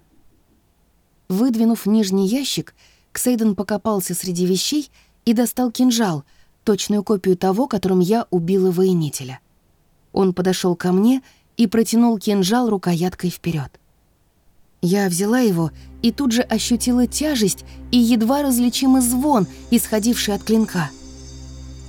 Выдвинув нижний ящик, Ксейден покопался среди вещей и достал кинжал, точную копию того, которым я убила воинителя. Он подошел ко мне и протянул кинжал рукояткой вперед. Я взяла его и тут же ощутила тяжесть и едва различимый звон, исходивший от клинка.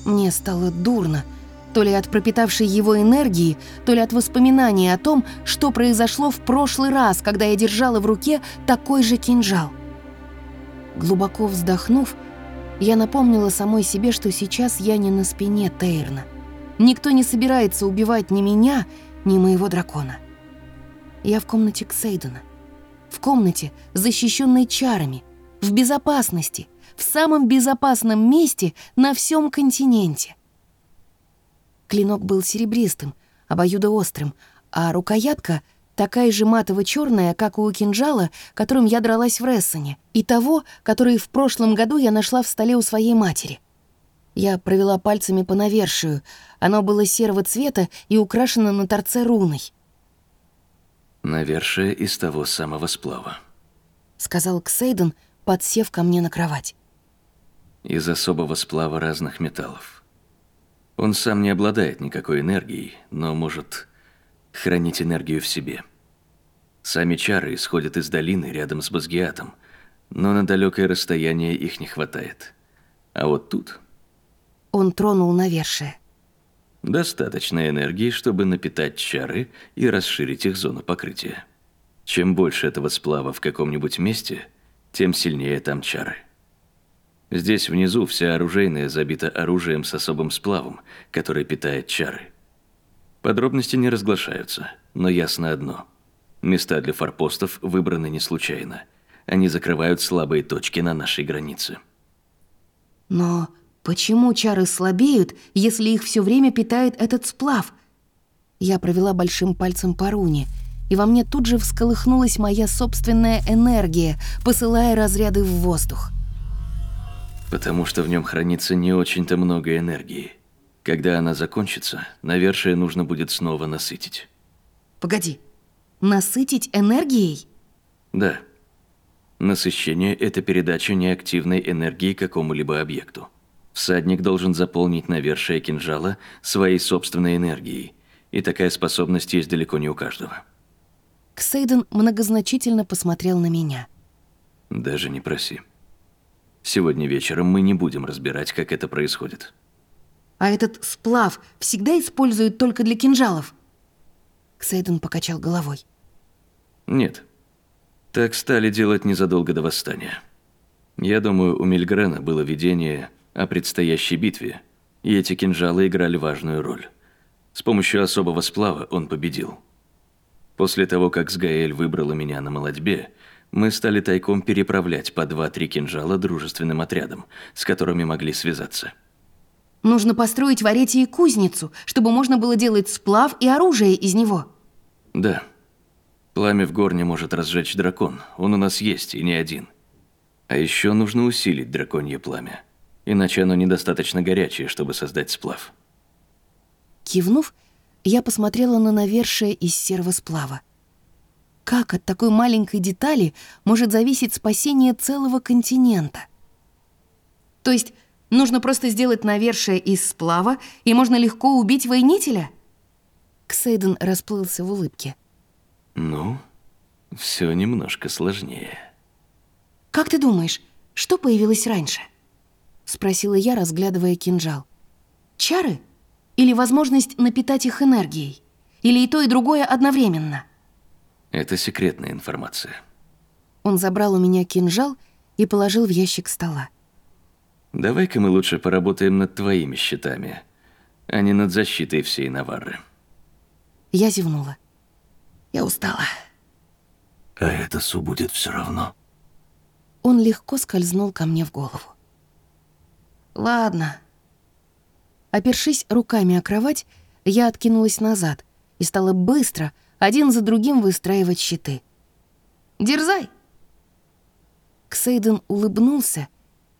Мне стало дурно, то ли от пропитавшей его энергии, то ли от воспоминаний о том, что произошло в прошлый раз, когда я держала в руке такой же кинжал. Глубоко вздохнув, я напомнила самой себе, что сейчас я не на спине Тейрна. Никто не собирается убивать ни меня, ни моего дракона. Я в комнате Ксейдена в комнате, защищенной чарами, в безопасности, в самом безопасном месте на всем континенте. Клинок был серебристым, обоюдоострым, а рукоятка такая же матово-черная, как у кинжала, которым я дралась в Рессоне, и того, который в прошлом году я нашла в столе у своей матери. Я провела пальцами по навершию. Оно было серого цвета и украшено на торце руной. Навершие из того самого сплава. Сказал Ксейден, подсев ко мне на кровать. Из особого сплава разных металлов. Он сам не обладает никакой энергией, но может хранить энергию в себе. Сами чары исходят из долины рядом с Базгиатом, но на далекое расстояние их не хватает. А вот тут... Он тронул навершие. Достаточно энергии, чтобы напитать чары и расширить их зону покрытия. Чем больше этого сплава в каком-нибудь месте, тем сильнее там чары. Здесь внизу вся оружейная забита оружием с особым сплавом, который питает чары. Подробности не разглашаются, но ясно одно. Места для форпостов выбраны не случайно. Они закрывают слабые точки на нашей границе. Но Почему чары слабеют, если их все время питает этот сплав? Я провела большим пальцем по руне, и во мне тут же всколыхнулась моя собственная энергия, посылая разряды в воздух. Потому что в нем хранится не очень-то много энергии. Когда она закончится, навершие нужно будет снова насытить. Погоди, насытить энергией? Да. Насыщение – это передача неактивной энергии какому-либо объекту. Всадник должен заполнить навершие кинжала своей собственной энергией, и такая способность есть далеко не у каждого. Ксейден многозначительно посмотрел на меня. Даже не проси. Сегодня вечером мы не будем разбирать, как это происходит. А этот сплав всегда используют только для кинжалов? Ксейден покачал головой. Нет. Так стали делать незадолго до восстания. Я думаю, у Мильгрена было видение о предстоящей битве, и эти кинжалы играли важную роль. С помощью особого сплава он победил. После того, как Сгаэль выбрала меня на молодьбе, мы стали тайком переправлять по два-три кинжала дружественным отрядам, с которыми могли связаться. Нужно построить в Аретии кузницу, чтобы можно было делать сплав и оружие из него. Да. Пламя в горне может разжечь дракон. Он у нас есть, и не один. А еще нужно усилить драконье пламя. Иначе оно недостаточно горячее, чтобы создать сплав. Кивнув, я посмотрела на навершие из серого сплава. Как от такой маленькой детали может зависеть спасение целого континента? То есть нужно просто сделать навершие из сплава, и можно легко убить воинителя? Ксейден расплылся в улыбке. Ну, все немножко сложнее. «Как ты думаешь, что появилось раньше?» — спросила я, разглядывая кинжал. «Чары? Или возможность напитать их энергией? Или и то, и другое одновременно?» Это секретная информация. Он забрал у меня кинжал и положил в ящик стола. Давай-ка мы лучше поработаем над твоими щитами, а не над защитой всей Наварры. Я зевнула. Я устала. А это Су будет все равно. Он легко скользнул ко мне в голову. Ладно. Опершись руками о кровать, я откинулась назад и стала быстро, один за другим выстраивать щиты. «Дерзай!» Ксейден улыбнулся,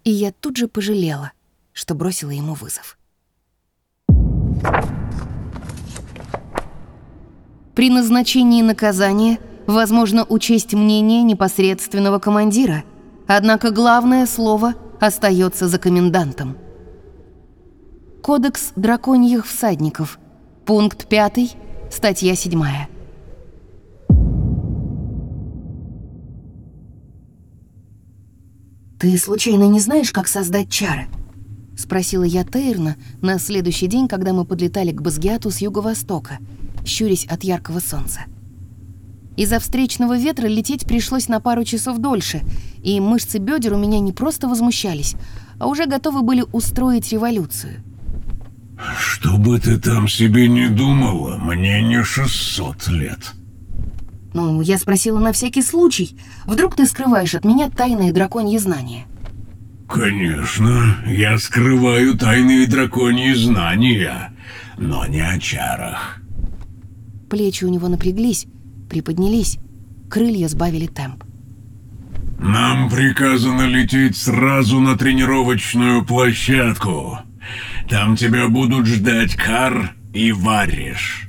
и я тут же пожалела, что бросила ему вызов. При назначении наказания возможно учесть мнение непосредственного командира, однако главное слово остается за комендантом. Кодекс драконьих всадников. Пункт 5, статья 7. «Ты случайно не знаешь, как создать чары?» — спросила я Тейрна на следующий день, когда мы подлетали к Базгиату с юго-востока, щурясь от яркого солнца. Из-за встречного ветра лететь пришлось на пару часов дольше, и мышцы бедер у меня не просто возмущались, а уже готовы были устроить революцию. Что бы ты там себе не думала, мне не 600 лет. Ну, я спросила на всякий случай. Вдруг ты скрываешь от меня тайные драконьи знания? Конечно, я скрываю тайные драконьи знания, но не о чарах. Плечи у него напряглись, приподнялись, крылья сбавили темп. Нам приказано лететь сразу на тренировочную площадку. Там тебя будут ждать Кар и Вариш.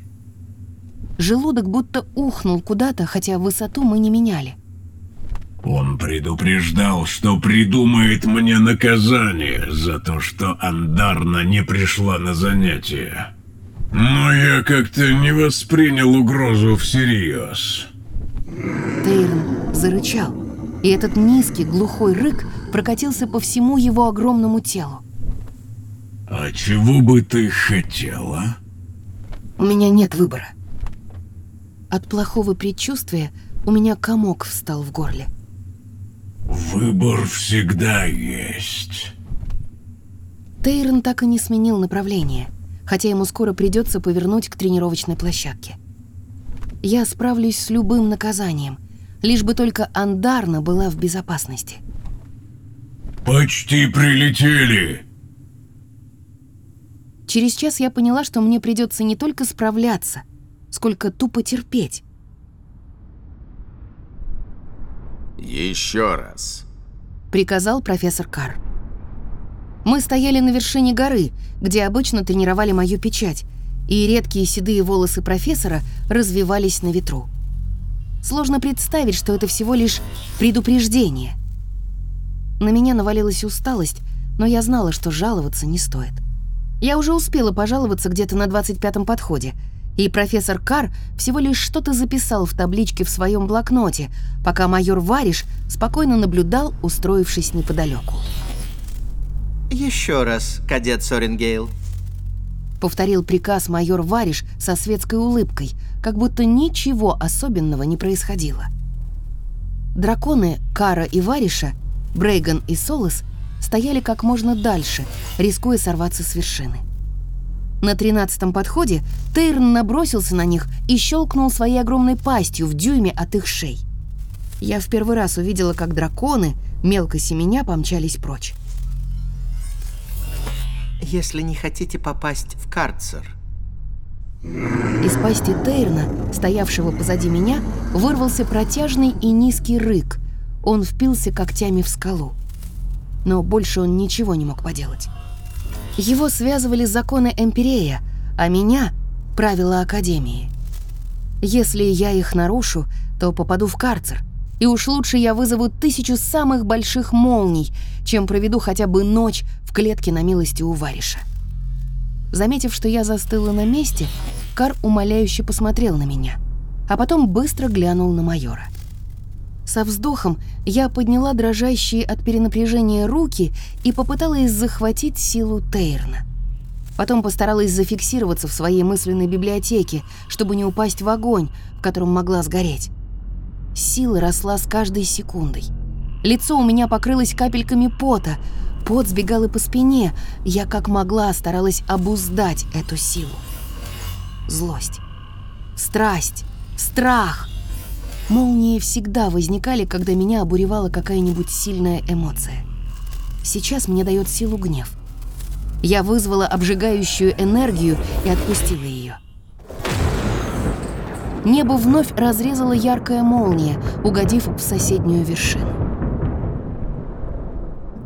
Желудок будто ухнул куда-то, хотя высоту мы не меняли. Он предупреждал, что придумает мне наказание за то, что Андарна не пришла на занятия. Но я как-то не воспринял угрозу всерьез. Тейрон зарычал, и этот низкий глухой рык прокатился по всему его огромному телу. А чего бы ты хотела? У меня нет выбора. От плохого предчувствия у меня комок встал в горле. Выбор всегда есть. Тейрон так и не сменил направление, хотя ему скоро придется повернуть к тренировочной площадке. Я справлюсь с любым наказанием, лишь бы только Андарна была в безопасности. Почти прилетели. Через час я поняла, что мне придется не только справляться, сколько тупо терпеть. Еще раз. приказал профессор Карр. Мы стояли на вершине горы, где обычно тренировали мою печать, и редкие седые волосы профессора развивались на ветру. Сложно представить, что это всего лишь предупреждение. На меня навалилась усталость, но я знала, что жаловаться не стоит. Я уже успела пожаловаться где-то на 25-м подходе, и профессор Кар всего лишь что-то записал в табличке в своем блокноте, пока майор Вариш спокойно наблюдал, устроившись неподалеку. Еще раз, кадет Соренгейл. Повторил приказ майор Вариш со светской улыбкой, как будто ничего особенного не происходило. Драконы Кара и Вариша, Брейган и Солос стояли как можно дальше, рискуя сорваться с вершины. На тринадцатом подходе Тейрн набросился на них и щелкнул своей огромной пастью в дюйме от их шей. Я в первый раз увидела, как драконы, мелко семеня, помчались прочь. Если не хотите попасть в карцер, Из пасти Тейрна, стоявшего позади меня, вырвался протяжный и низкий рык. Он впился когтями в скалу. Но больше он ничего не мог поделать. Его связывали законы Эмпирея, а меня — правила Академии. Если я их нарушу, то попаду в карцер, и уж лучше я вызову тысячу самых больших молний, чем проведу хотя бы ночь в клетке на милости у вариша. Заметив, что я застыла на месте, Кар умоляюще посмотрел на меня, а потом быстро глянул на майора. Со вздохом я подняла дрожащие от перенапряжения руки и попыталась захватить силу Тейрна. Потом постаралась зафиксироваться в своей мысленной библиотеке, чтобы не упасть в огонь, в котором могла сгореть. Сила росла с каждой секундой. Лицо у меня покрылось капельками пота, пот сбегал и по спине. Я как могла старалась обуздать эту силу. Злость, страсть, страх. Молнии всегда возникали, когда меня обуревала какая-нибудь сильная эмоция. Сейчас мне дает силу гнев. Я вызвала обжигающую энергию и отпустила ее. Небо вновь разрезала яркая молния, угодив в соседнюю вершину.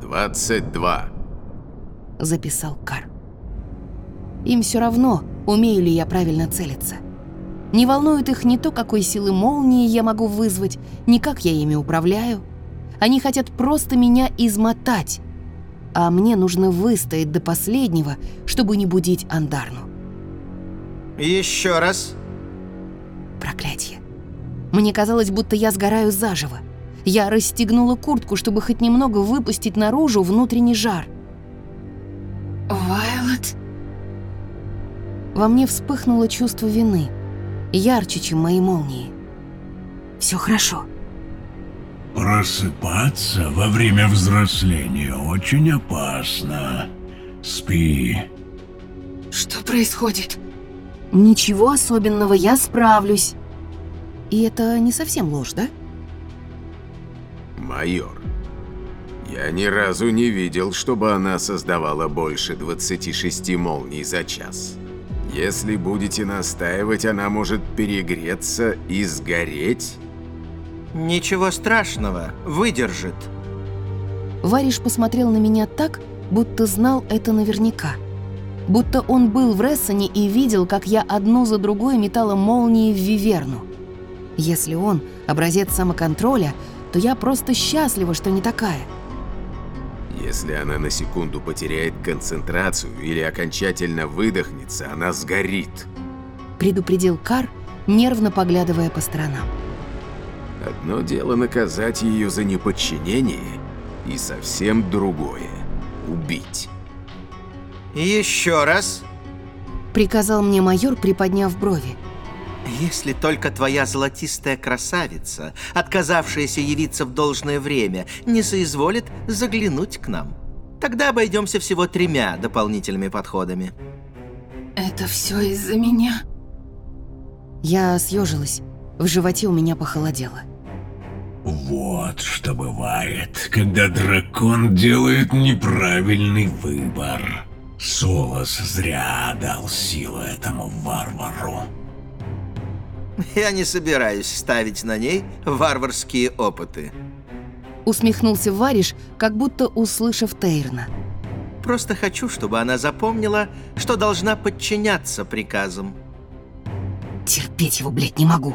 «Двадцать два», — записал Кар. Им все равно, умею ли я правильно целиться. Не волнует их ни то, какой силы молнии я могу вызвать, ни как я ими управляю. Они хотят просто меня измотать, а мне нужно выстоять до последнего, чтобы не будить Андарну. Еще раз. Проклятие. Мне казалось, будто я сгораю заживо. Я расстегнула куртку, чтобы хоть немного выпустить наружу внутренний жар. Вайлот? Во мне вспыхнуло чувство вины, ярче, чем мои молнии. Все хорошо. Просыпаться во время взросления очень опасно. Спи. Что происходит? Ничего особенного, я справлюсь. И это не совсем ложь, да? майор. Я ни разу не видел, чтобы она создавала больше 26 молний за час. Если будете настаивать, она может перегреться и сгореть. Ничего страшного, выдержит. Вариш посмотрел на меня так, будто знал это наверняка. Будто он был в Рессоне и видел, как я одну за другой метала молнии в Виверну. Если он образец самоконтроля, то я просто счастлива, что не такая. Если она на секунду потеряет концентрацию или окончательно выдохнется, она сгорит. Предупредил Кар, нервно поглядывая по сторонам. Одно дело наказать ее за неподчинение, и совсем другое — убить. Еще раз. Приказал мне майор, приподняв брови. Если только твоя золотистая красавица, отказавшаяся явиться в должное время, не соизволит заглянуть к нам. Тогда обойдемся всего тремя дополнительными подходами. Это все из-за меня? Я съежилась. В животе у меня похолодело. Вот что бывает, когда дракон делает неправильный выбор. Солос зря дал силу этому варвару. Я не собираюсь ставить на ней варварские опыты. Усмехнулся Вариш, как будто услышав Тейрна. Просто хочу, чтобы она запомнила, что должна подчиняться приказам. Терпеть его, блядь, не могу.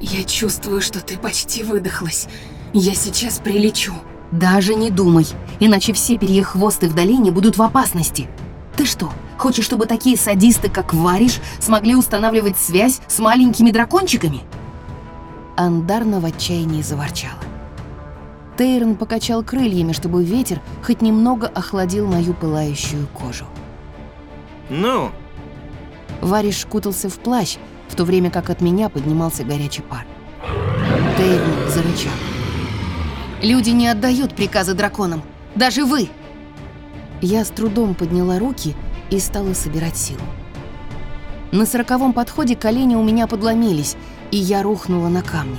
Я чувствую, что ты почти выдохлась. Я сейчас прилечу. Даже не думай, иначе все перьехвосты в долине будут в опасности. Ты что, хочешь, чтобы такие садисты, как Вариш, смогли устанавливать связь с маленькими дракончиками?» Андарна в отчаянии заворчала. Тейрон покачал крыльями, чтобы ветер хоть немного охладил мою пылающую кожу. Ну? Вариш кутался в плащ, в то время как от меня поднимался горячий пар. Тейрон зарычал. «Люди не отдают приказы драконам. Даже вы!» Я с трудом подняла руки и стала собирать силу. На сороковом подходе колени у меня подломились, и я рухнула на камни.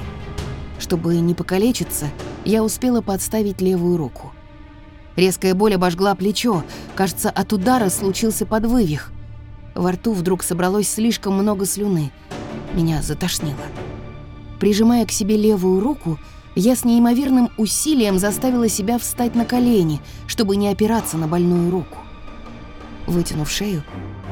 Чтобы не покалечиться, я успела подставить левую руку. Резкая боль обожгла плечо, кажется, от удара случился подвывих. Во рту вдруг собралось слишком много слюны. Меня затошнило. Прижимая к себе левую руку, я с неимоверным усилием заставила себя встать на колени, чтобы не опираться на больную руку. Вытянув шею,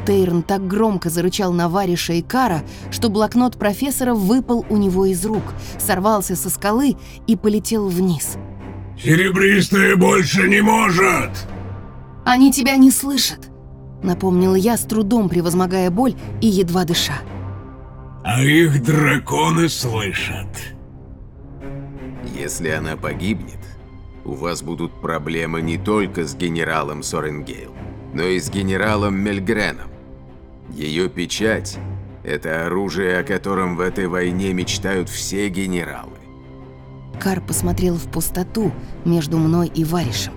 Тейрон так громко зарычал на вариша и Кара, что блокнот профессора выпал у него из рук, сорвался со скалы и полетел вниз. «Серебристая больше не может!» «Они тебя не слышат!» Напомнила я, с трудом превозмогая боль и едва дыша. А их драконы слышат. Если она погибнет, у вас будут проблемы не только с генералом Соренгейл, но и с генералом Мельгреном. Ее печать – это оружие, о котором в этой войне мечтают все генералы. Кар посмотрел в пустоту между мной и Варишем.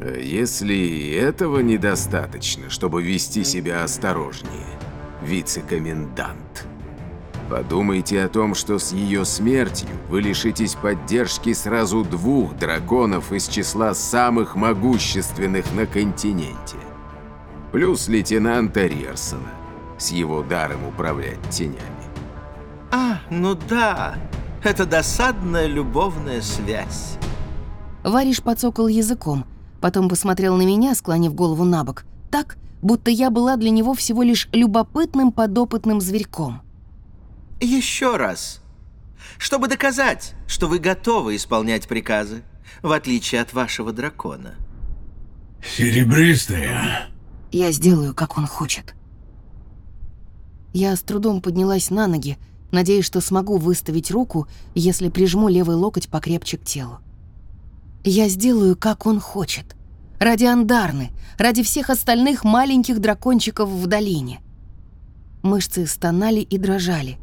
А Если этого недостаточно, чтобы вести себя осторожнее, вице-комендант, подумайте о том, что с ее смертью вы лишитесь поддержки сразу двух драконов из числа самых могущественных на континенте. Плюс лейтенанта Рерсона с его даром управлять тенями. А, ну да, это досадная любовная связь. Вариш подсокал языком, потом посмотрел на меня, склонив голову на бок, так, будто я была для него всего лишь любопытным подопытным зверьком. Еще раз. Чтобы доказать, что вы готовы исполнять приказы, в отличие от вашего дракона. Серебристая. Я сделаю, как он хочет. Я с трудом поднялась на ноги, надеясь, что смогу выставить руку, если прижму левый локоть покрепче к телу. Я сделаю, как он хочет. Ради Андарны, ради всех остальных маленьких дракончиков в долине. Мышцы стонали и дрожали.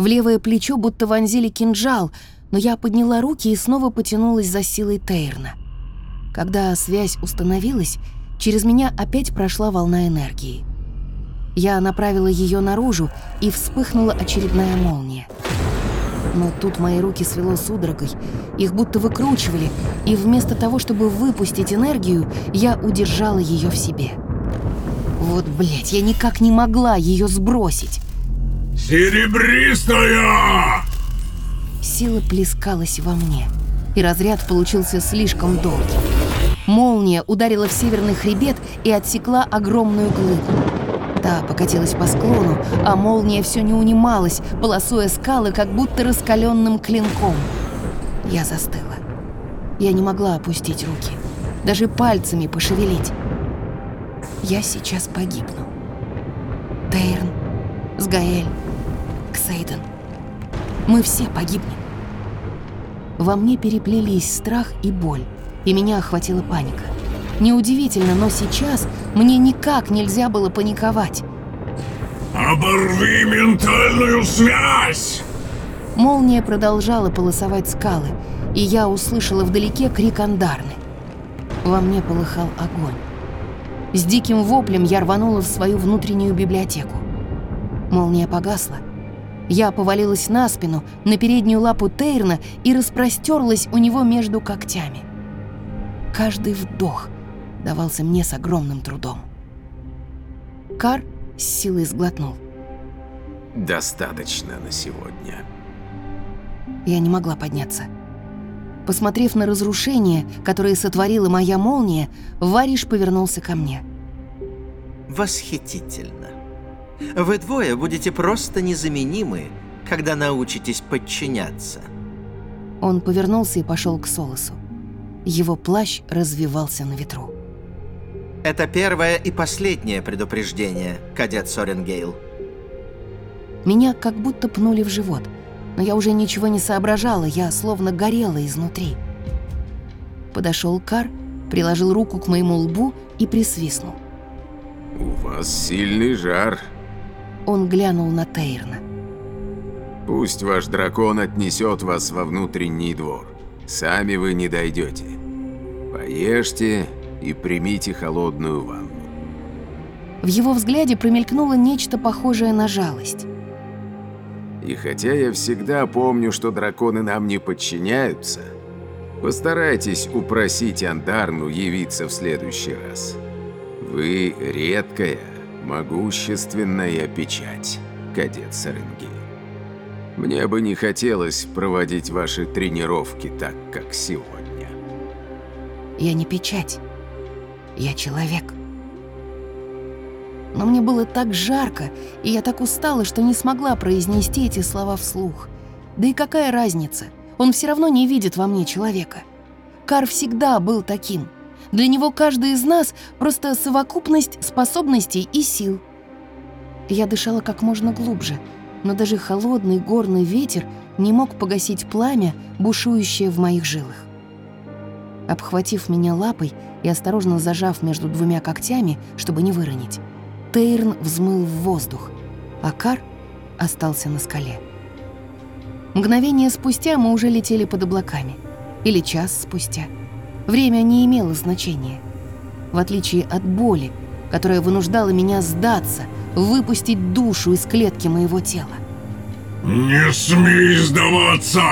В левое плечо будто вонзили кинжал, но я подняла руки и снова потянулась за силой Тейрна. Когда связь установилась, через меня опять прошла волна энергии. Я направила ее наружу, и вспыхнула очередная молния. Но тут мои руки свело судорогой, их будто выкручивали, и вместо того, чтобы выпустить энергию, я удержала ее в себе. Вот, блядь, я никак не могла ее сбросить. Серебристая! Сила плескалась во мне, и разряд получился слишком долгим. Молния ударила в северный хребет и отсекла огромную глыбу. Та покатилась по склону, а молния все не унималась, полосуя скалы, как будто раскаленным клинком. Я застыла. Я не могла опустить руки, даже пальцами пошевелить. Я сейчас погибну. Тейрн, Сгаэль, Ксейден. Мы все погибнем. Во мне переплелись страх и боль, и меня охватила паника. Неудивительно, но сейчас мне никак нельзя было паниковать. Оборви ментальную связь! Молния продолжала полосовать скалы, и я услышала вдалеке крик Андарны. Во мне полыхал огонь. С диким воплем я рванула в свою внутреннюю библиотеку. Молния погасла. Я повалилась на спину, на переднюю лапу Тейрна и распростерлась у него между когтями. Каждый вдох давался мне с огромным трудом. Кар с силой сглотнул. Достаточно на сегодня. Я не могла подняться. Посмотрев на разрушение, которое сотворила моя молния, Вариш повернулся ко мне. Восхитительно. Вы двое будете просто незаменимы, когда научитесь подчиняться. Он повернулся и пошел к Солосу. Его плащ развивался на ветру. Это первое и последнее предупреждение, кадет Соренгейл. Меня как будто пнули в живот, но я уже ничего не соображала, я словно горела изнутри. Подошел Кар, приложил руку к моему лбу и присвистнул. У вас сильный жар. Он глянул на Тейрна. Пусть ваш дракон отнесет вас во внутренний двор. Сами вы не дойдете. Поешьте и примите холодную ванну. В его взгляде промелькнуло нечто похожее на жалость. И хотя я всегда помню, что драконы нам не подчиняются, постарайтесь упросить Андарну явиться в следующий раз. Вы редкая, Могущественная печать, кадет Саренгейл. Мне бы не хотелось проводить ваши тренировки так, как сегодня. Я не печать. Я человек. Но мне было так жарко, и я так устала, что не смогла произнести эти слова вслух. Да и какая разница? Он все равно не видит во мне человека. Кар всегда был таким. Для него каждый из нас просто совокупность способностей и сил. Я дышала как можно глубже, но даже холодный горный ветер не мог погасить пламя, бушующее в моих жилах. Обхватив меня лапой и осторожно зажав между двумя когтями, чтобы не выронить, Тейрн взмыл в воздух, а Кар остался на скале. Мгновение спустя мы уже летели под облаками. Или час спустя. Время не имело значения. В отличие от боли, которая вынуждала меня сдаться, выпустить душу из клетки моего тела. «Не смей сдаваться!»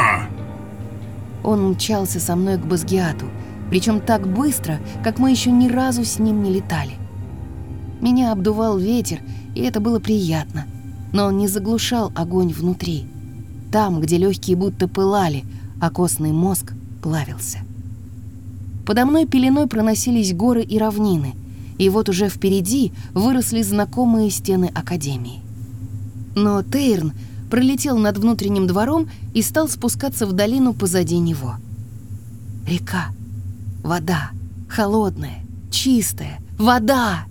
Он мчался со мной к Базгиату, причем так быстро, как мы еще ни разу с ним не летали. Меня обдувал ветер, и это было приятно, но он не заглушал огонь внутри. Там, где легкие будто пылали, а костный мозг плавился. Подо мной пеленой проносились горы и равнины, и вот уже впереди выросли знакомые стены Академии. Но Тейрн пролетел над внутренним двором и стал спускаться в долину позади него. Река, вода, холодная, чистая, вода!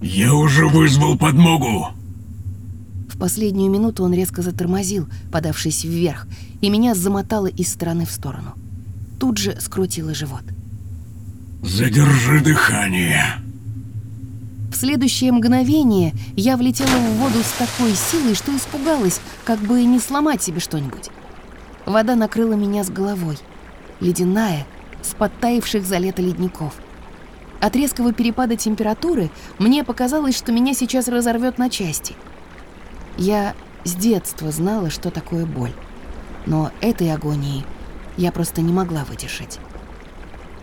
«Я уже вызвал подмогу!» В последнюю минуту он резко затормозил, подавшись вверх, и меня замотало из стороны в сторону. Тут же скрутило живот. «Задержи дыхание!» В следующее мгновение я влетела в воду с такой силой, что испугалась, как бы не сломать себе что-нибудь. Вода накрыла меня с головой. Ледяная, с подтаивших за лето ледников. От резкого перепада температуры мне показалось, что меня сейчас разорвет на части. Я с детства знала, что такое боль. Но этой агонии я просто не могла выдержать.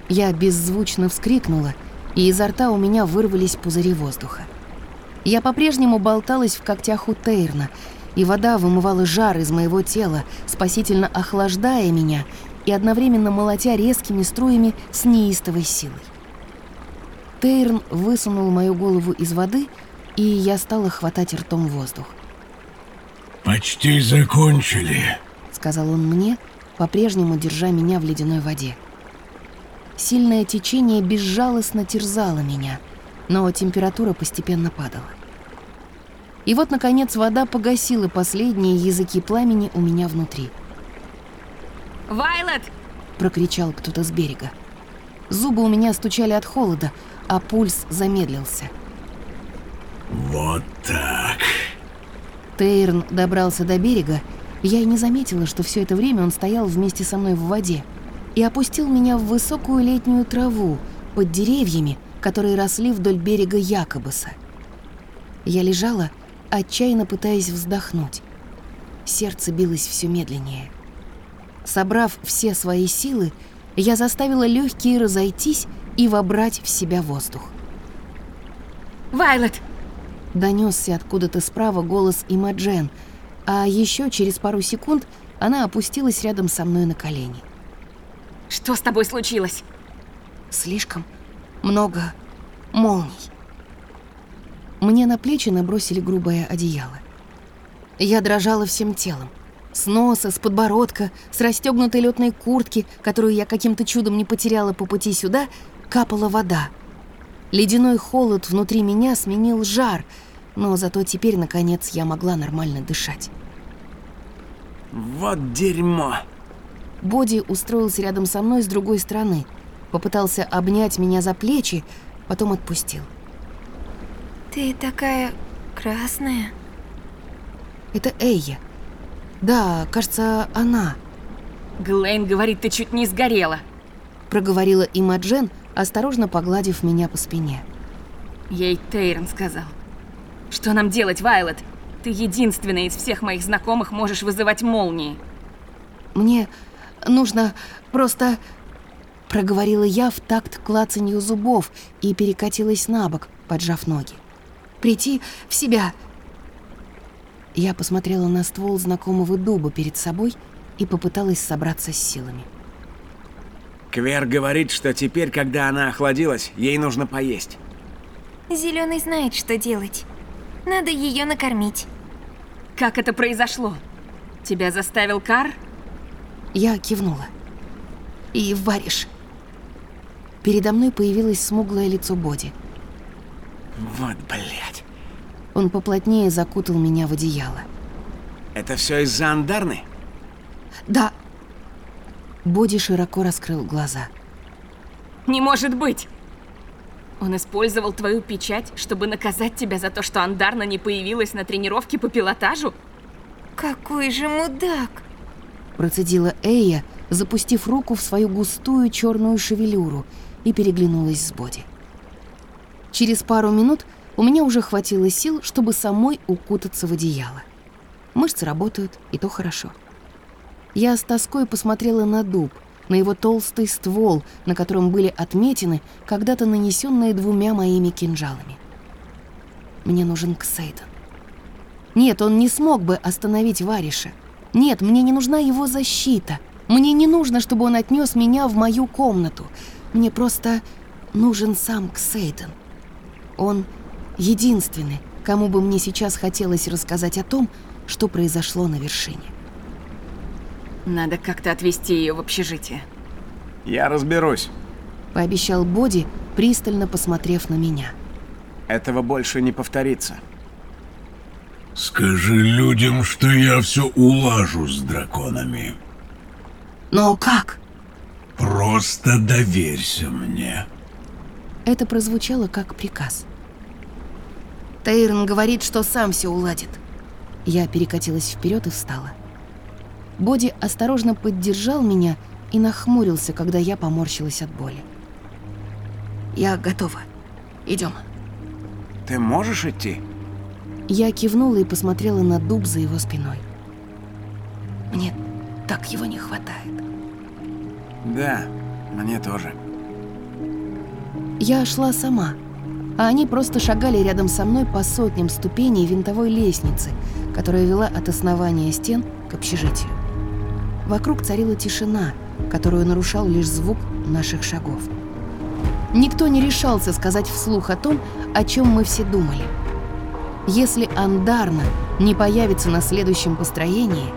Я беззвучно вскрикнула, и изо рта у меня вырвались пузыри воздуха. Я по-прежнему болталась в когтях у Тейрна, и вода вымывала жар из моего тела, спасительно охлаждая меня и одновременно молотя резкими струями с неистовой силой. Тейрн высунул мою голову из воды, и я стала хватать ртом воздух. «Почти закончили», — сказал он мне, по-прежнему держа меня в ледяной воде. Сильное течение безжалостно терзало меня, но температура постепенно падала. И вот, наконец, вода погасила последние языки пламени у меня внутри. Вайлет! прокричал кто-то с берега. Зубы у меня стучали от холода, а пульс замедлился. «Вот так!» Тейрн добрался до берега, я и не заметила, что все это время он стоял вместе со мной в воде и опустил меня в высокую летнюю траву под деревьями, которые росли вдоль берега Якобуса. Я лежала, отчаянно пытаясь вздохнуть. Сердце билось все медленнее. Собрав все свои силы, я заставила легкие разойтись и вобрать в себя воздух. Вайлет! Донесся откуда-то справа голос Имаджен, а еще через пару секунд она опустилась рядом со мной на колени. Что с тобой случилось? Слишком много молний. Мне на плечи набросили грубое одеяло. Я дрожала всем телом. С носа, с подбородка, с расстегнутой летной куртки, которую я каким-то чудом не потеряла по пути сюда, капала вода. Ледяной холод внутри меня сменил жар, но зато теперь, наконец, я могла нормально дышать. Вот дерьмо. Боди устроился рядом со мной с другой стороны, попытался обнять меня за плечи, потом отпустил. Ты такая красная. Это Эйя. Да, кажется, она. Глейн говорит, ты чуть не сгорела. Проговорила Имаджен, осторожно погладив меня по спине. Ей Тейрон сказал. Что нам делать, Вайлет? Ты единственная из всех моих знакомых можешь вызывать молнии. Мне нужно просто... Проговорила я в такт клацанью зубов и перекатилась на бок, поджав ноги. прийти в себя. Я посмотрела на ствол знакомого дуба перед собой и попыталась собраться с силами. Квер говорит, что теперь, когда она охладилась, ей нужно поесть. Зеленый знает, что делать. Надо ее накормить. Как это произошло? Тебя заставил Кар? Я кивнула. И варишь. Передо мной появилось смуглое лицо Боди. Вот, блядь. Он поплотнее закутал меня в одеяло. Это все из-за Андарны? Да. Боди широко раскрыл глаза. Не может быть! Он использовал твою печать, чтобы наказать тебя за то, что Андарна не появилась на тренировке по пилотажу? Какой же мудак! Процедила Эя, запустив руку в свою густую черную шевелюру и переглянулась с Боди. Через пару минут у меня уже хватило сил, чтобы самой укутаться в одеяло. Мышцы работают, и то хорошо. Я с тоской посмотрела на дуб, на его толстый ствол, на котором были отметины, когда-то нанесенные двумя моими кинжалами. Мне нужен Ксейден. Нет, он не смог бы остановить Вариша. Нет, мне не нужна его защита. Мне не нужно, чтобы он отнес меня в мою комнату. Мне просто нужен сам Ксейден. Он единственный, кому бы мне сейчас хотелось рассказать о том, что произошло на вершине. Надо как-то отвезти ее в общежитие. Я разберусь. Пообещал Боди, пристально посмотрев на меня. Этого больше не повторится. Скажи людям, что я все улажу с драконами. Но как? Просто доверься мне. Это прозвучало как приказ. Тейрон говорит, что сам все уладит. Я перекатилась вперед и встала. Боди осторожно поддержал меня и нахмурился, когда я поморщилась от боли. «Я готова. Идем. Ты можешь идти? Я кивнула и посмотрела на дуб за его спиной. Мне так его не хватает. Да, мне тоже. Я шла сама, а они просто шагали рядом со мной по сотням ступеней винтовой лестницы, которая вела от основания стен к общежитию. Вокруг царила тишина, которую нарушал лишь звук наших шагов. Никто не решался сказать вслух о том, о чем мы все думали. Если Андарна не появится на следующем построении,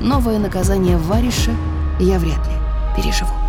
новое наказание Вариша я вряд ли переживу.